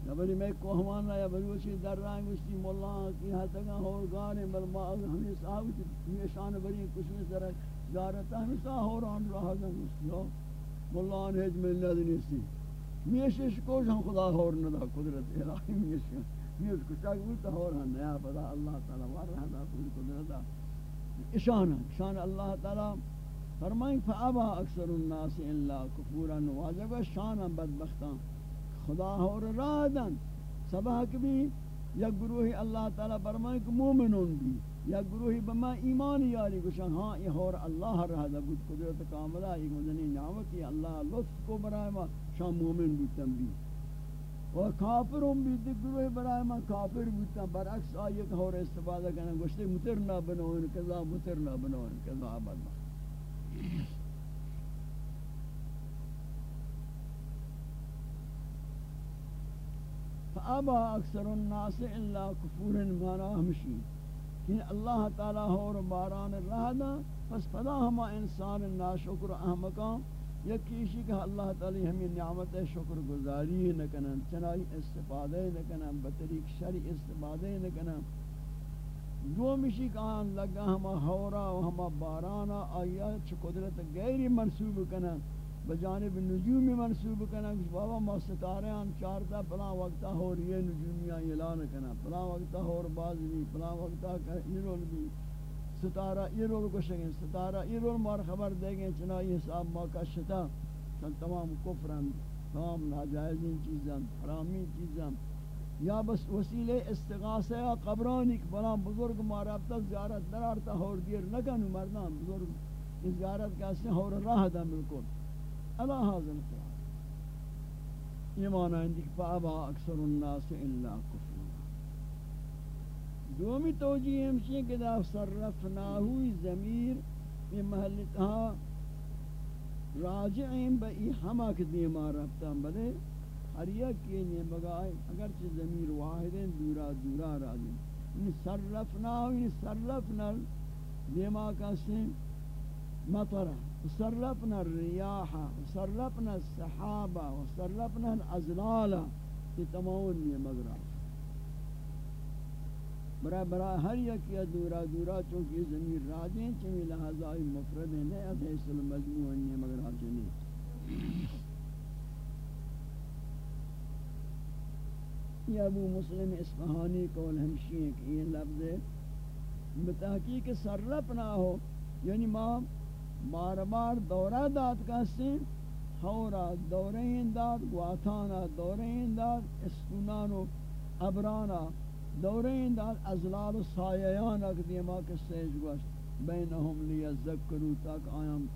Speaker 1: یا بلی میں کوہوانا یا بلوچی در رنگ اسی مولا کی حتگاں ہور گانے بل ما ہمیں صاحب کی شان بری کچھ میں سر زیارت ہمیں سا ہوران رہا گا اسی ہو مولا ان ہج میں ندنی میشش کو ہم خدا ہور ندا قدرت الہی میش میش کو چاک بولتا ہور ہم نیا پدا اللہ تعالی وار رہا دا قدرت اشان شان اللہ تعالی فرمائیں فابا اکثر الناس الا کفورا واجب شان بدبختان خدا اور رادن سبق بھی یا گروہ اللہ تعالی فرمائے کہ مومنون بھی یا گروہ بما ایمان یاری گشان ہاں یہ اور اللہ رہا دا بود قدرت کاملہ ایک مدنی نعمت، یہ اللہ لطف کو برائے ما شام مومن بودتن بھی۔ اور کافرون بھی دی گروہ برائے ما کافر بودتن برعکس آیت اور استفادہ کرنا، گوشتے مترنا بنوین کذا مترنا بنوین کذا عبد فابا اکثر الناس الا کفور مانا ہمشی۔ کہ اللہ تعالی ہور باران رہ دا، پس فدا ہما انسان ناشکر احمقان یکیشی کہ اللہ تعالی ہمیں نعمت شکر گزاری نہ کنن چنائی استفادہ نہ کنن بطریق شرع استفادہ نہ کنن جو مشی کان لگا ہما ہورا و ہما بارانا آیا چھ قدرت غیری منصوب کنن۔ بجانب نجوم منصوب کنا کہ بابا ما ستارے ہم چارتا پلا وقتا ہو رہی نجومیاں اعلان کنا پلا وقتا ہور باز بھی پلا وقتا یہ رول بھی ستارہ یہ رول کو شگیں ستارہ یہ رول مار خبر دے گے چنا یہ حساب ما کا شتا چل تمام کفرن، تمام ناجائزین چیزاں حرامی چیزاں یا بس وسیلے استغاثہ قبرانی کہ بلا بزرگ مارابتا زیارت درارتا ہور دیر نکنو مردان بزرگ. اس زیارت کا سے ہور راہ دا بالکل على هذا القرآن ایمان آئندی کہ فابا اکثر الناس الا کفر دومی توجیہ ہمشی کہ دا صرفناہوی ضمیر یہ محلتہا راجعیں بئی ہما کے دیما رفتا بلے ہر یک کے نیے بگائے اگرچہ ضمیر واحدیں دورا دورا راجعیں ان صرفناہو ان صرفنا دیما کا سن مطرہ وصرفنا الرياح وصرفنا السحابة وصرفنا الأزلال یہ تمام یہ مغرا برا برا ہر یک یا دورا دورا چونکہ زمین راجیں چمی لہذا مفرد ہیں، نہیں ادھیس المجموع یہ مغرا چنی یہ ابو مسلم اسفہانی قول ہمشی ہے کہ یہ لفظ بتحقیق صرف نہ ہو یعنی ماں بار بار دورہ داد کسی حورا دورہ داد گواتانا دورہ داد استونانو ابرانا دورہ داد ازلال و ساییان اک دیما کسیج گوشت، بینہم لیذکرو تک آیام۔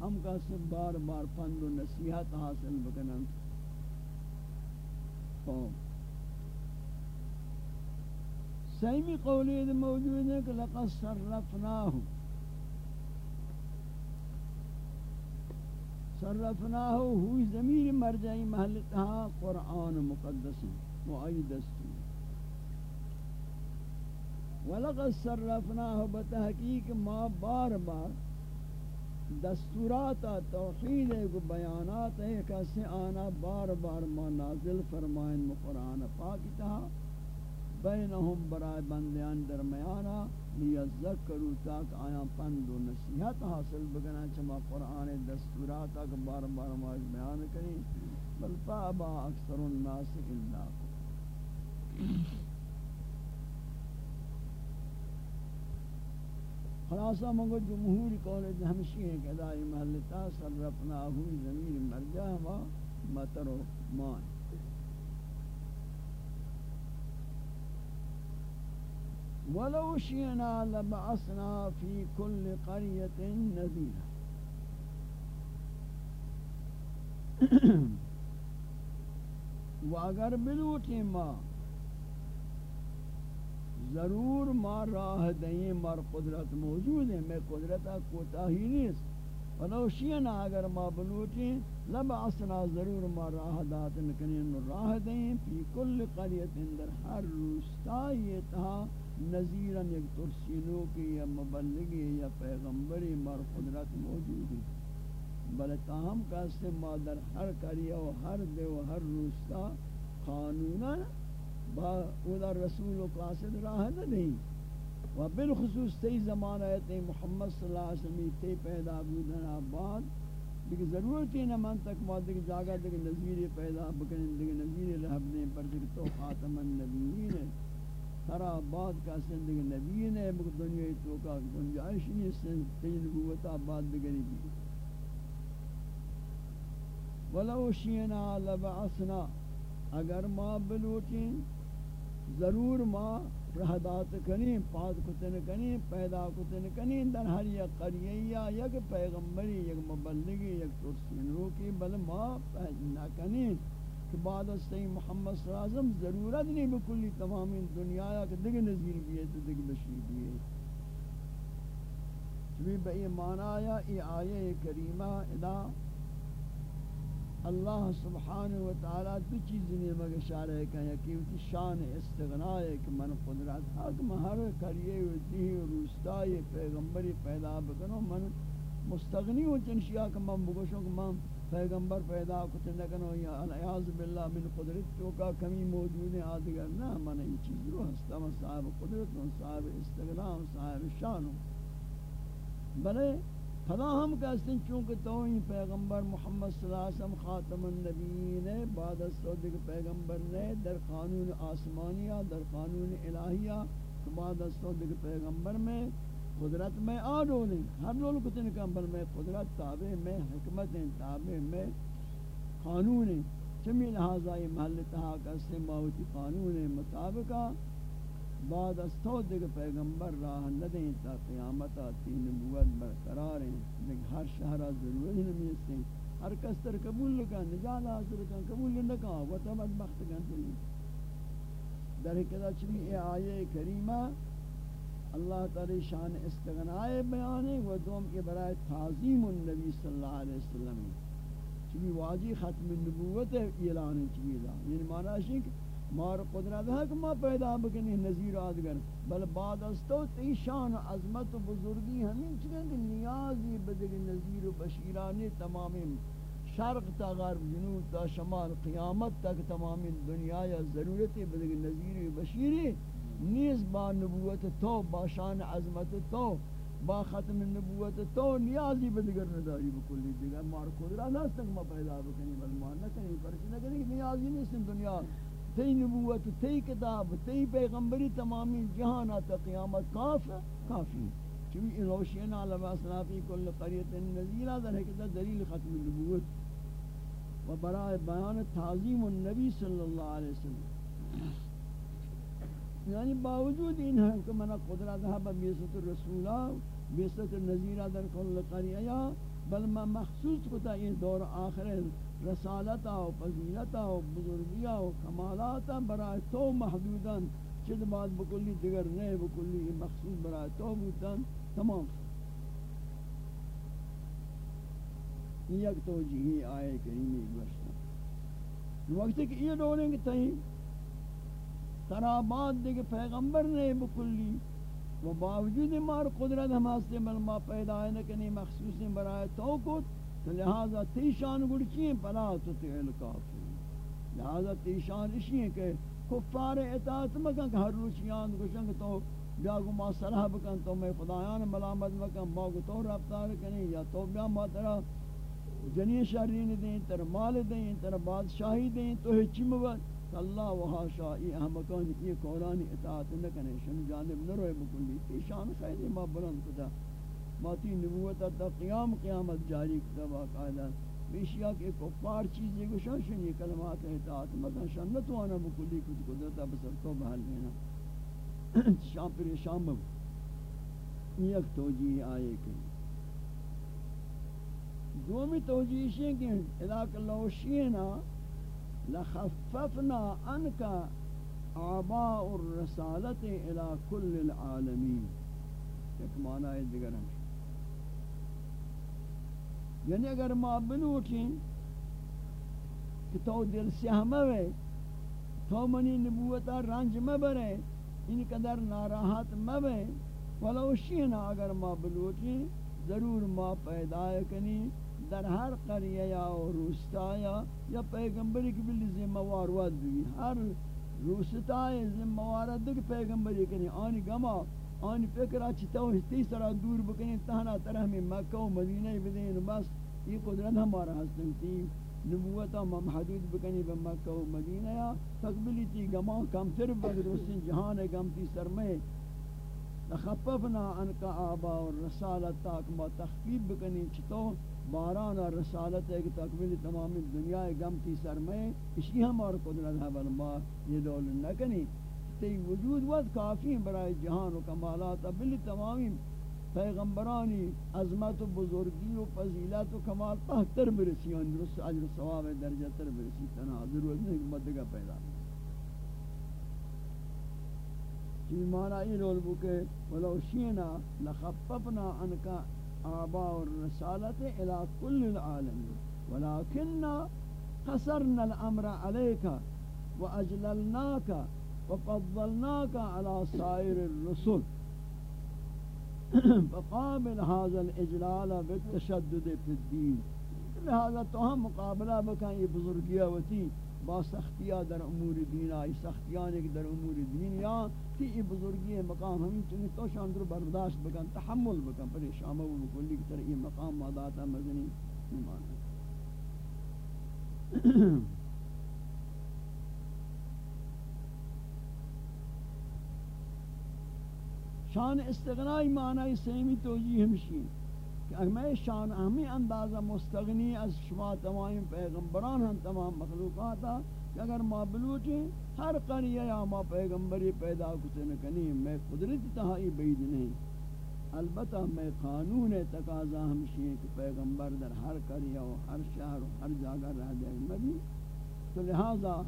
Speaker 1: ہم کسی بار بار پند و نصیحت حاصل بکنن۔ خوب سیمی قولی موجود ہے کہ لقد صرفناہم۔ صرفناه ہوئی ضمیر مرجعی محل تہا قرآن مقدس معائی دستور ولقد صرفناه بتحقیق ما بار بار دستورات توحید کو بیانات ہے کیسے آنا بار بار ما نازل فرمائن قرآن پاک تہا بینہم برائے بندیان درمیانا لیذکروا تاک آیا پند و نصیحت حاصل بگنا چما قرآن دستورات تاک بار بار ماج بیان کریں، بل فابا اکثر الناس الا خلاصہ منگو جمہور قول ہمشی ہیں کہ دائی محلتا صرفنا ہوئی زمین مرجع و مطر و مان ولو شئنا لبعثنا في كل قرية نذيرا. و اگر بلوٹی ما ضرور ما راہ دیں مار قدرت موجود ہے میں قدرت کوتا ہی نہیں ولو شئنا اگر ما بلوٹی لبعثنا ضرور ما راہ دات نکنین راہ دیں فی کل قریت اندر ہر روستائی تہا نظیرن یک ترسینو کی یا مبلغی یا پیغمبری مر قدرت موجود ہے۔ بل تاہم کہتے مادر ہر کریہ و ہر دے و ہر روستا قانونا با اولا رسول و قاسد راہ نہیں و بالخصوص تی زمانہ ہے محمد صلی اللہ علیہ وسلم تی پیدا بودن آباد دیکھ ضرورت ہی نہ من تک مادر کی جاگہ دیکھ نظیر پیدا بکنن دیکھ نظیر رہب دیں، پر دیکھ تو خاتم النبیین ہے سرا بعد کا زندگی نبی نے دنیا تو کا گنجائش نہیں سن تین نبوت بعد دیگری بھی ولو شینا لبعثنا اگر ما بلوٹیں ضرور ما رہدات کنی پاد کتن کنی پیدا کتن کنی در ہر یک قریہ یا یک پیغمبری یک مبلغی یک ترسین روکی بل ما نہ کنی کہ بعد از تی محمد صلی اللہ علیہ وسلم ضرورت نہیں بکلی تمام دنیا کہ دیکھ نظیر بھی ہے، تو دیکھ بشیر بھی ہے۔ چوی بئی معنی آیا ای آیے کریمہ ادا اللہ سبحانہ وتعالی دو چیز نے مگر اشارہ کہ یکی شان استغناء ہے کہ من قدرت حق مہر کریے ہوتی روستائی پیغمبری پیدا بکنو من مستغنی ہو چنشیا کہ من بگوشوں کہ من پیغمبر پیدا کتے نکنو یا الیاز باللہ من قدرت، تو کا کمی موجود ہے آدھگر نہ من یہ چیز رو ہستا من صاحب قدرت من صاحب استغلام صاحب شانو بلے خدا ہم کہتے ہیں، چونکہ تو ہی پیغمبر محمد صلی اللہ علیہ وسلم خاتم النبیین ہے، بعد از تو دیکھ پیغمبر نے در قانون آسمانیہ، در قانون الہیہ بعد از تو دیکھ پیغمبر میں قدرت میں آڈولیں ہر لول کو تنکم بل میں قدرت تابع، میں حکمت تابع، میں قانون چمی لہذا یہ محل تہا کسی موتی قانون مطابقہ بعد از تو دیکھ پیغمبر راہ ندیں تا قیامتا تین نبوت برقرار ہیں۔ لیکن ہر شہرہ ضرورت نمیستے ہیں۔ ہر کس تر قبول لکا نجال حاصل لکا قبول لکا و تبت بخت گنتے ہیں در کدا چلی اے آیے کریمہ اللہ تعالی شان استغنائے بیانے و دوم کے برائے تعظیم النبی صلی اللہ علیہ وسلم چلی واجی ختم النبوت اعلان چلی دا یعنی معنی ہے کہ مار قدرت ہے کہ ما پیدا بکنی نظیر آدگر۔ بل بعد از تو تی شان و عظمت و بزرگی ہمیں چکیں کہ نیازی بدگ نظیر و بشیرانی تمامی شرق تا غرب، جنوب تا شمال، قیامت تک تمامی دنیا یا ضرورت بدگ نظیر و بشیری۔ نیز با نبوت تو، با شان عظمت تو، با ختم نبوت تو، نیازی بدگر نداری بکلی دیگر. مار قدرت ہے ما پیدا بکنی بل ما نکنی پرچ نکنی نیازی نہیں دنیا. تی نبوت، تی کتاب، تی پیغمبری تمامی جہانا تا قیامت کاف کافی. چونکہ روشین عالم اصنافی کل قریت نزیلہ در حقیقت دلیل ختم نبوت. و برای بیان تعظیم النبی صلی اللہ علیہ وسلم. یعنی باوجود این ہے کہ منا قدرت ہے بیست الرسولہ بیست النزیرہ در کل قریہ بل میں مخصوص کتا یہ دور آخر رسالتا و فضیلتا و بزرگیا و کمالاتا برای تو محدودن. چند بعد بکلی دیگر نہیں بکلی مخصوص برای تو بودن. تمام. یک توجیہی آئے کریمی گوشتا وقتی کہ یہ دولیں کہ تہیں ترابات دیکھ پیغمبر نہیں بکلی۔ و باوجود مار قدرت ہم ہستے ملما پیدا ہے نکنی مخصوص برای تو کت تو لہذا تیشان گڑچی ہیں پلا تو تیل کافر لہذا تیشان اسی ہیں کہ کفار اطاعت مکن کہ ہر روچیان گوشن کہ تو بیا گو ما صلاح بکن تو میں خدایان ملامت مکن ما گو تو رفتار کنی یا تو بیا ما ترہ جنی شرین دیں تر مال دیں تر بادشاہی دیں تو ہچی مبت اللہ و حاشا، ای احمقان یہ قولانی اطاعت نہ نکنے شن جانب نہ نروے بکلی تیشان خیلی ما بلند کتا. ماتی نبوت تا قیام قیامت جاری کتا باقاعدہ بیشیا کہ کفار چیزیں کو شان شن یہ کلمات اطاعت مکن. شان نہ تو انا بکلی کچھ قدرت بسر تو بحال لینا شام پر شام بب یک توجیہ آئے کہ دومی توجیہ ہے کہ علاق لوشینا لخففنا عنك آباء الرسالت الى كل العالمین ایک معنی ہے دیگر ہم یعنی اگر ما بنوٹیں کہ تو دل سے ہمیں تو منی نبوتا رنج مبرے ان قدر ناراحت مبے ولو شینا اگر ما بلوٹیں ضرور ما پیدا کنی در ہر قریہ یا روستایا یا یا پیغمبری کی بلی ذمہ وارود بھی ہر روستایا ذمہ وارد دیکھ پیغمبری کنی. آنی گما آن فکر اچھی تو ہستی سرا دور بکنی تہنا طرح میں مکہ و مدینہ بدین بس. یہ قدرت ہمارا ہستن تھی نبوتا محدود بکنی بہ مکہ و مدینہ یا. تقبلی تھی گما کم تر بگروسن جہان گم تھی سر میں تخففنا انکا آبا و رسالت تاک ما تخفیب بکنی. چھتو باران اور رسالت ہے کہ تقبیل تمام دنیا گم تھی سر میں اسی ہمارا قدرت ہے بل ما یہ دول نہ کنی۔ تی وجود ود کافی برای جہان و کمالات۔ بلی تمامی پیغمبرانی عظمت و بزرگی و فضیلت و کمال تحتر برسی یعنی درست عجر و ثواب درجہ تر برسی۔ تنہا ضرورت نہیں کہ مدگا پیدا۔ جی چیز معنی یہ رول بکے، ولو شینا لخففنا عنکا آباء الرسالت الى كل العالم. ولكننا قصرنا الامر عليك واجللناك وفضلناك على سائر الرسل. فقابل هذا الاجلال بالتشدد في الدين. لہذا تو ہم مقابلہ بکن، یہ بزرگیہ وتی با سختیہ در امور دین آئی سختیان ایک در امور دین یا تی یہ بزرگی مقام ہم چنی تو شاندر برداشت بکن، تحمل بکن پریشامہ و بکلی کی طرح یہ مقام ماداتا مزنی ایمان شان استغنائی معنی سیمی توجیہ ہمشی کہ میں شان اہمی اندازہ مستغنی از شما تمام پیغمبران ہم تمام مخلوقاتا کہ اگر ما بلوٹیں ہر قریہ یا ما پیغمبری پیدا کتے نکنی، میں قدرت تہائی بید نہیں۔ البتہ میں قانون تقاضا ہمشی ہے کہ پیغمبر در ہر قریہ و ہر شہر و ہر جگہ رہ جائے۔ مبی تو لہذا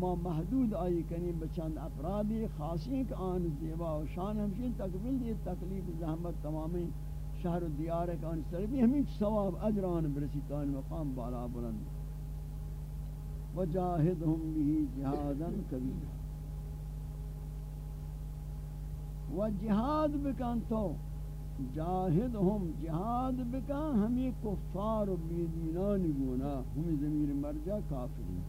Speaker 1: ما محدود آئی کنی بچند افرادی خاصی کہ آن زیبا و شان ہمشین تکمیل دی تکلیف زحمت تمامی شہر و دیار کا ان سر بھی ہمیں ثواب اجران برسی تان مقام بالا بلند. وجاہدہم بھی جہادا کبیرا. و جہاد بکن تو. جاہدہم جہاد بکن. ہمیں کفار و بیدینانی گونا ہمیں ضمیر مرجع کافرین.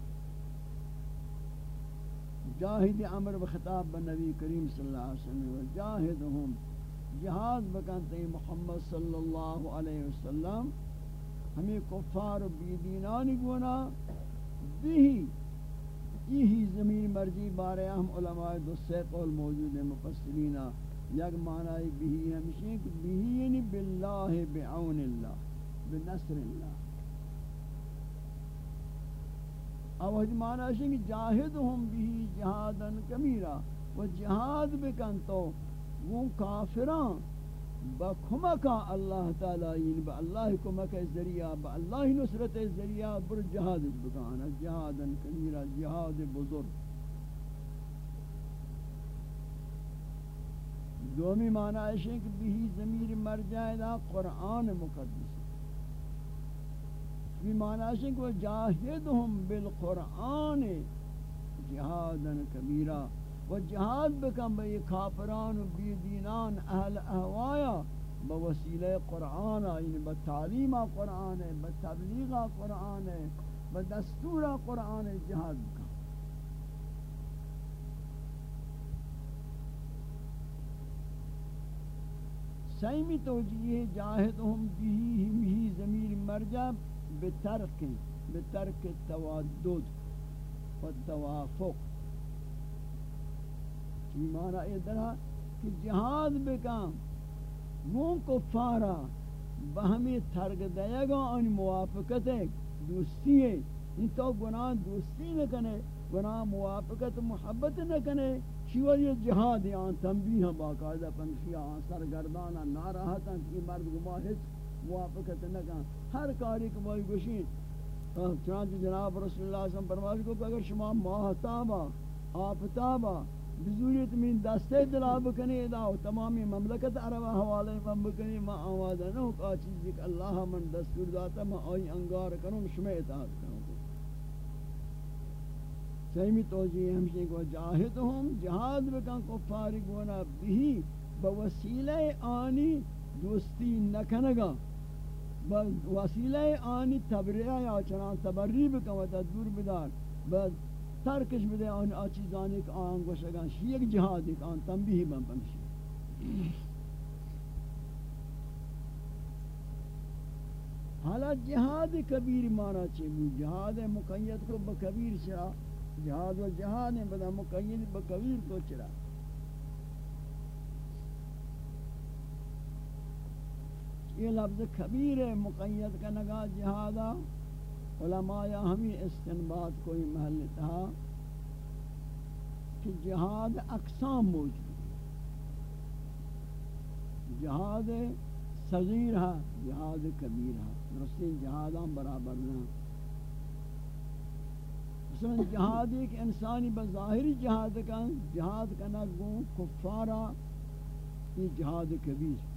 Speaker 1: جاہد امر و بخطاب بنبی کریم صلی اللہ علیہ وسلم. جاہدہم جہاد بکنتے محمد صلی اللہ علیہ وسلم، ہمیں کفار و بیدینانی گونا بھی یہی زمین مرجی بارے ہم علماء دو سے قول موجود ہیں مفسرین، یک معنی بھی ہمشہ کہ بھی یعنی باللہ بعون اللہ، بنصر اللہ۔ اور معنی ہے کہ جاہدہم بھی جہادا کمیرا و جہاد بکن تو وہ کافران بکمکا اللہ تعالی یعنی با اللہ کمک ذریعہ، با اللہ نصرت ذریعہ بر جہاد بکانا جہادا کمیرا جہاد بزرگ۔ دومی معنی ہے کہ بھی ضمیر مرجع دا قرآن مقدس۔ بھی معنی ہے کہ وہ جاہدہم بالقرآن جہادا کبیرہ۔ و جہاد بکن بے کافران و بیدینان، اہل احوایا بوسیلہ قرآن یعنی بتعلیم قرآن ہے بتبلیغ قرآن ہے بدستور قرآن جہاد بکن۔ سیمی توجیہ جاہدہم بھی ہی ضمیر مرجع بترک بترک توادد و توافق ایمانا یہ درہ کہ جہاد بکام مون کو فارا بہمی ترگ دیا گا ان موافقت ہے دوستی ہے۔ ان تو گناہ دوستی نہ کنے گناہ موافقت محبت نہ کنے شیوہ یہ جہاد یہاں تنبیہ باقاعدہ پنشیہ آن سرگردانا ناراحتا کہ مرد گماہ ہچ موافقت نہ کن ہر کاری کو بائی گوشین چنانچہ جناب رسول اللہ صلی اللہ علیہ وسلم پرواز کو کہ اگر شما ماہتابا، آفتابا بزوریت من دستے دلا بکنی ادا و تمامی مملکت عربہ حوالے من بکنی، ما آوازہ نہ کا چیزی کہ اللہ من دستور داتا ما آئی انگار کروں شمع اطاعت کروں سیمی توجیہ ہمشہ کو جاہد ہم جہاد بکن کو فارغ ہونا بھی بوسیلہ آنی دوستی نکنگا. بوسیلہ آنی تبریہ یا چنان تبری بکن و دور بدار. بس ترکش بده آن آچیزانی که آن گوشگان یک جهادی که آن تنبیهی بن بنشی حالا جہاد کبیر مانا چاہیے جہاد مقید کو بکبیر چرا جہاد و جہاد بدا مقید بکبیر کو چرا یہ لفظ کبیر مقید کا نگاہ جہادہ علماء ہمیں استنباد کوئی محل تھا کہ جہاد اقسام موجود جہاد صغیر ہے، جہاد کبیر ہے۔ درستی جہاداں برابر نہ۔ مثلا جہاد ایک انسانی بظاہری جہاد کا جہاد کا نگوں کفارہ، یہ جہاد کبیر۔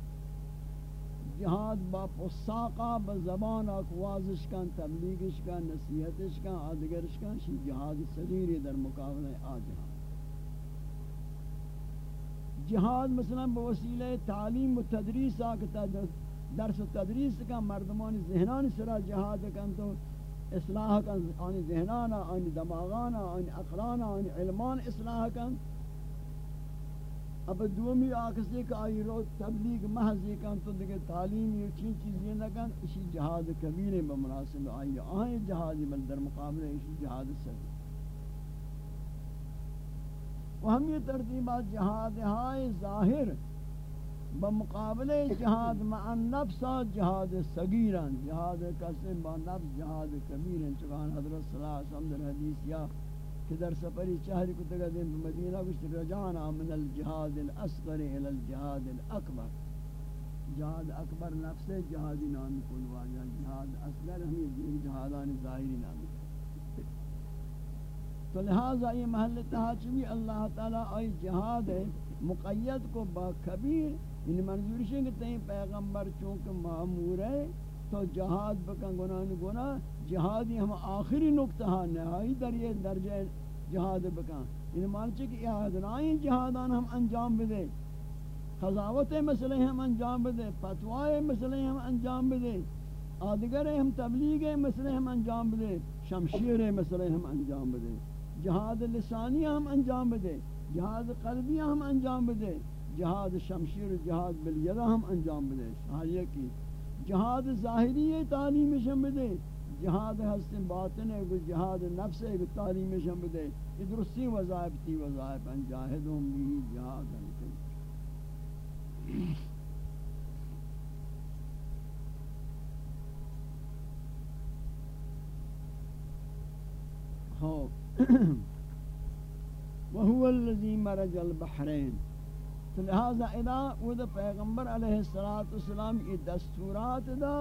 Speaker 1: جہاد با پساقا با زبان اقوازش کن، تبلیغش کن، نصیحتش کن، آدگرش کن، شی جہاد صغیری در مقابلہ آ جہاد. جہاد مثلا بوسیلہ تعلیم و تدریس آکتا درس و تدریس کا مردمان ذہنان سرا جہاد کن تو اصلاح کن، آنی ذہنانا، آنی دماغانا، آنی اقلانا، آنی علمان اصلاح کن. اب دومی آکسی کہ آئی رو تبلیغ محض یہ کن تو دیکھے تعلیم یہ چین چیزیں نہ کن اسی جہاد کبیر بمناسب آئی آئیں جہادی بل در مقابلہ اسی جہاد سر و ہم یہ ترتیبات جہاد ہائے ظاہر بمقابلہ جہاد مع النفس جہاد صغیران جہاد قسم با نفس جہاد کبیران چکان حضرت صلی اللہ علیہ وسلم در حدیث یا کہ در سفری چہری کو تگا دیں مدینہ کچھ رجانا من الجہاد الاصغر الى الجہاد الاکبر جہاد اکبر نفس جہادی نام کن واجہ جہاد اصغر ہمیں جہادان ظاہری نام تو لہذا یہ محل تحاچمی اللہ تعالیٰ آئی جہاد ہے مقید کو با کبیر یعنی منظورش ہے کہ تین پیغمبر چونکہ معمور ہے تو جہاد بکن گناہ گناہ جہادی ہم آخری نکتہ ہاں، نہائی در یہ درجہ جہاد بکن یعنی مانچے کہ یہ ادنائیں جہادان ہم انجام بدے۔ خضاوت مسئلے ہم انجام بدے، فتوائے مسئلے ہم انجام بدے۔ آدگر ہم تبلیغ مسئلے ہم انجام بدے۔ شمشیر مسئلے ہم انجام بدے۔ جہاد لسانی ہم انجام بدے۔ جہاد قلبی ہم انجام بدے۔ جہاد شمشیر، جہاد بالیدہ ہم انجام بدے۔ حالیہ کی۔ جہاد ظاہری تعلیم شم بدے۔ جہاد حسن باطن ہے جہاد نفس ہے تعلیم شم بدے یہ درستی وظائف تی وظائف انجاہدوں بھی جہاد انکل ہاں وهو الذي مرج البحرين لہذا ادا وہ پیغمبر علیہ الصلوۃ والسلام کی دستورات دا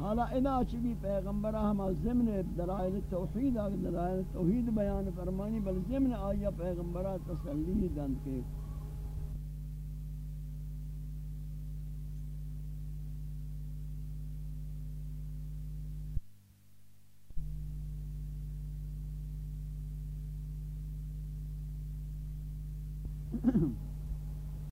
Speaker 1: حالا ادا بھی پیغمبر ہم ضمن درائل توحید دلائل توحید بیان فرمانی، بل ضمن آیا پیغمبر تسلی دن کے Mm-hmm.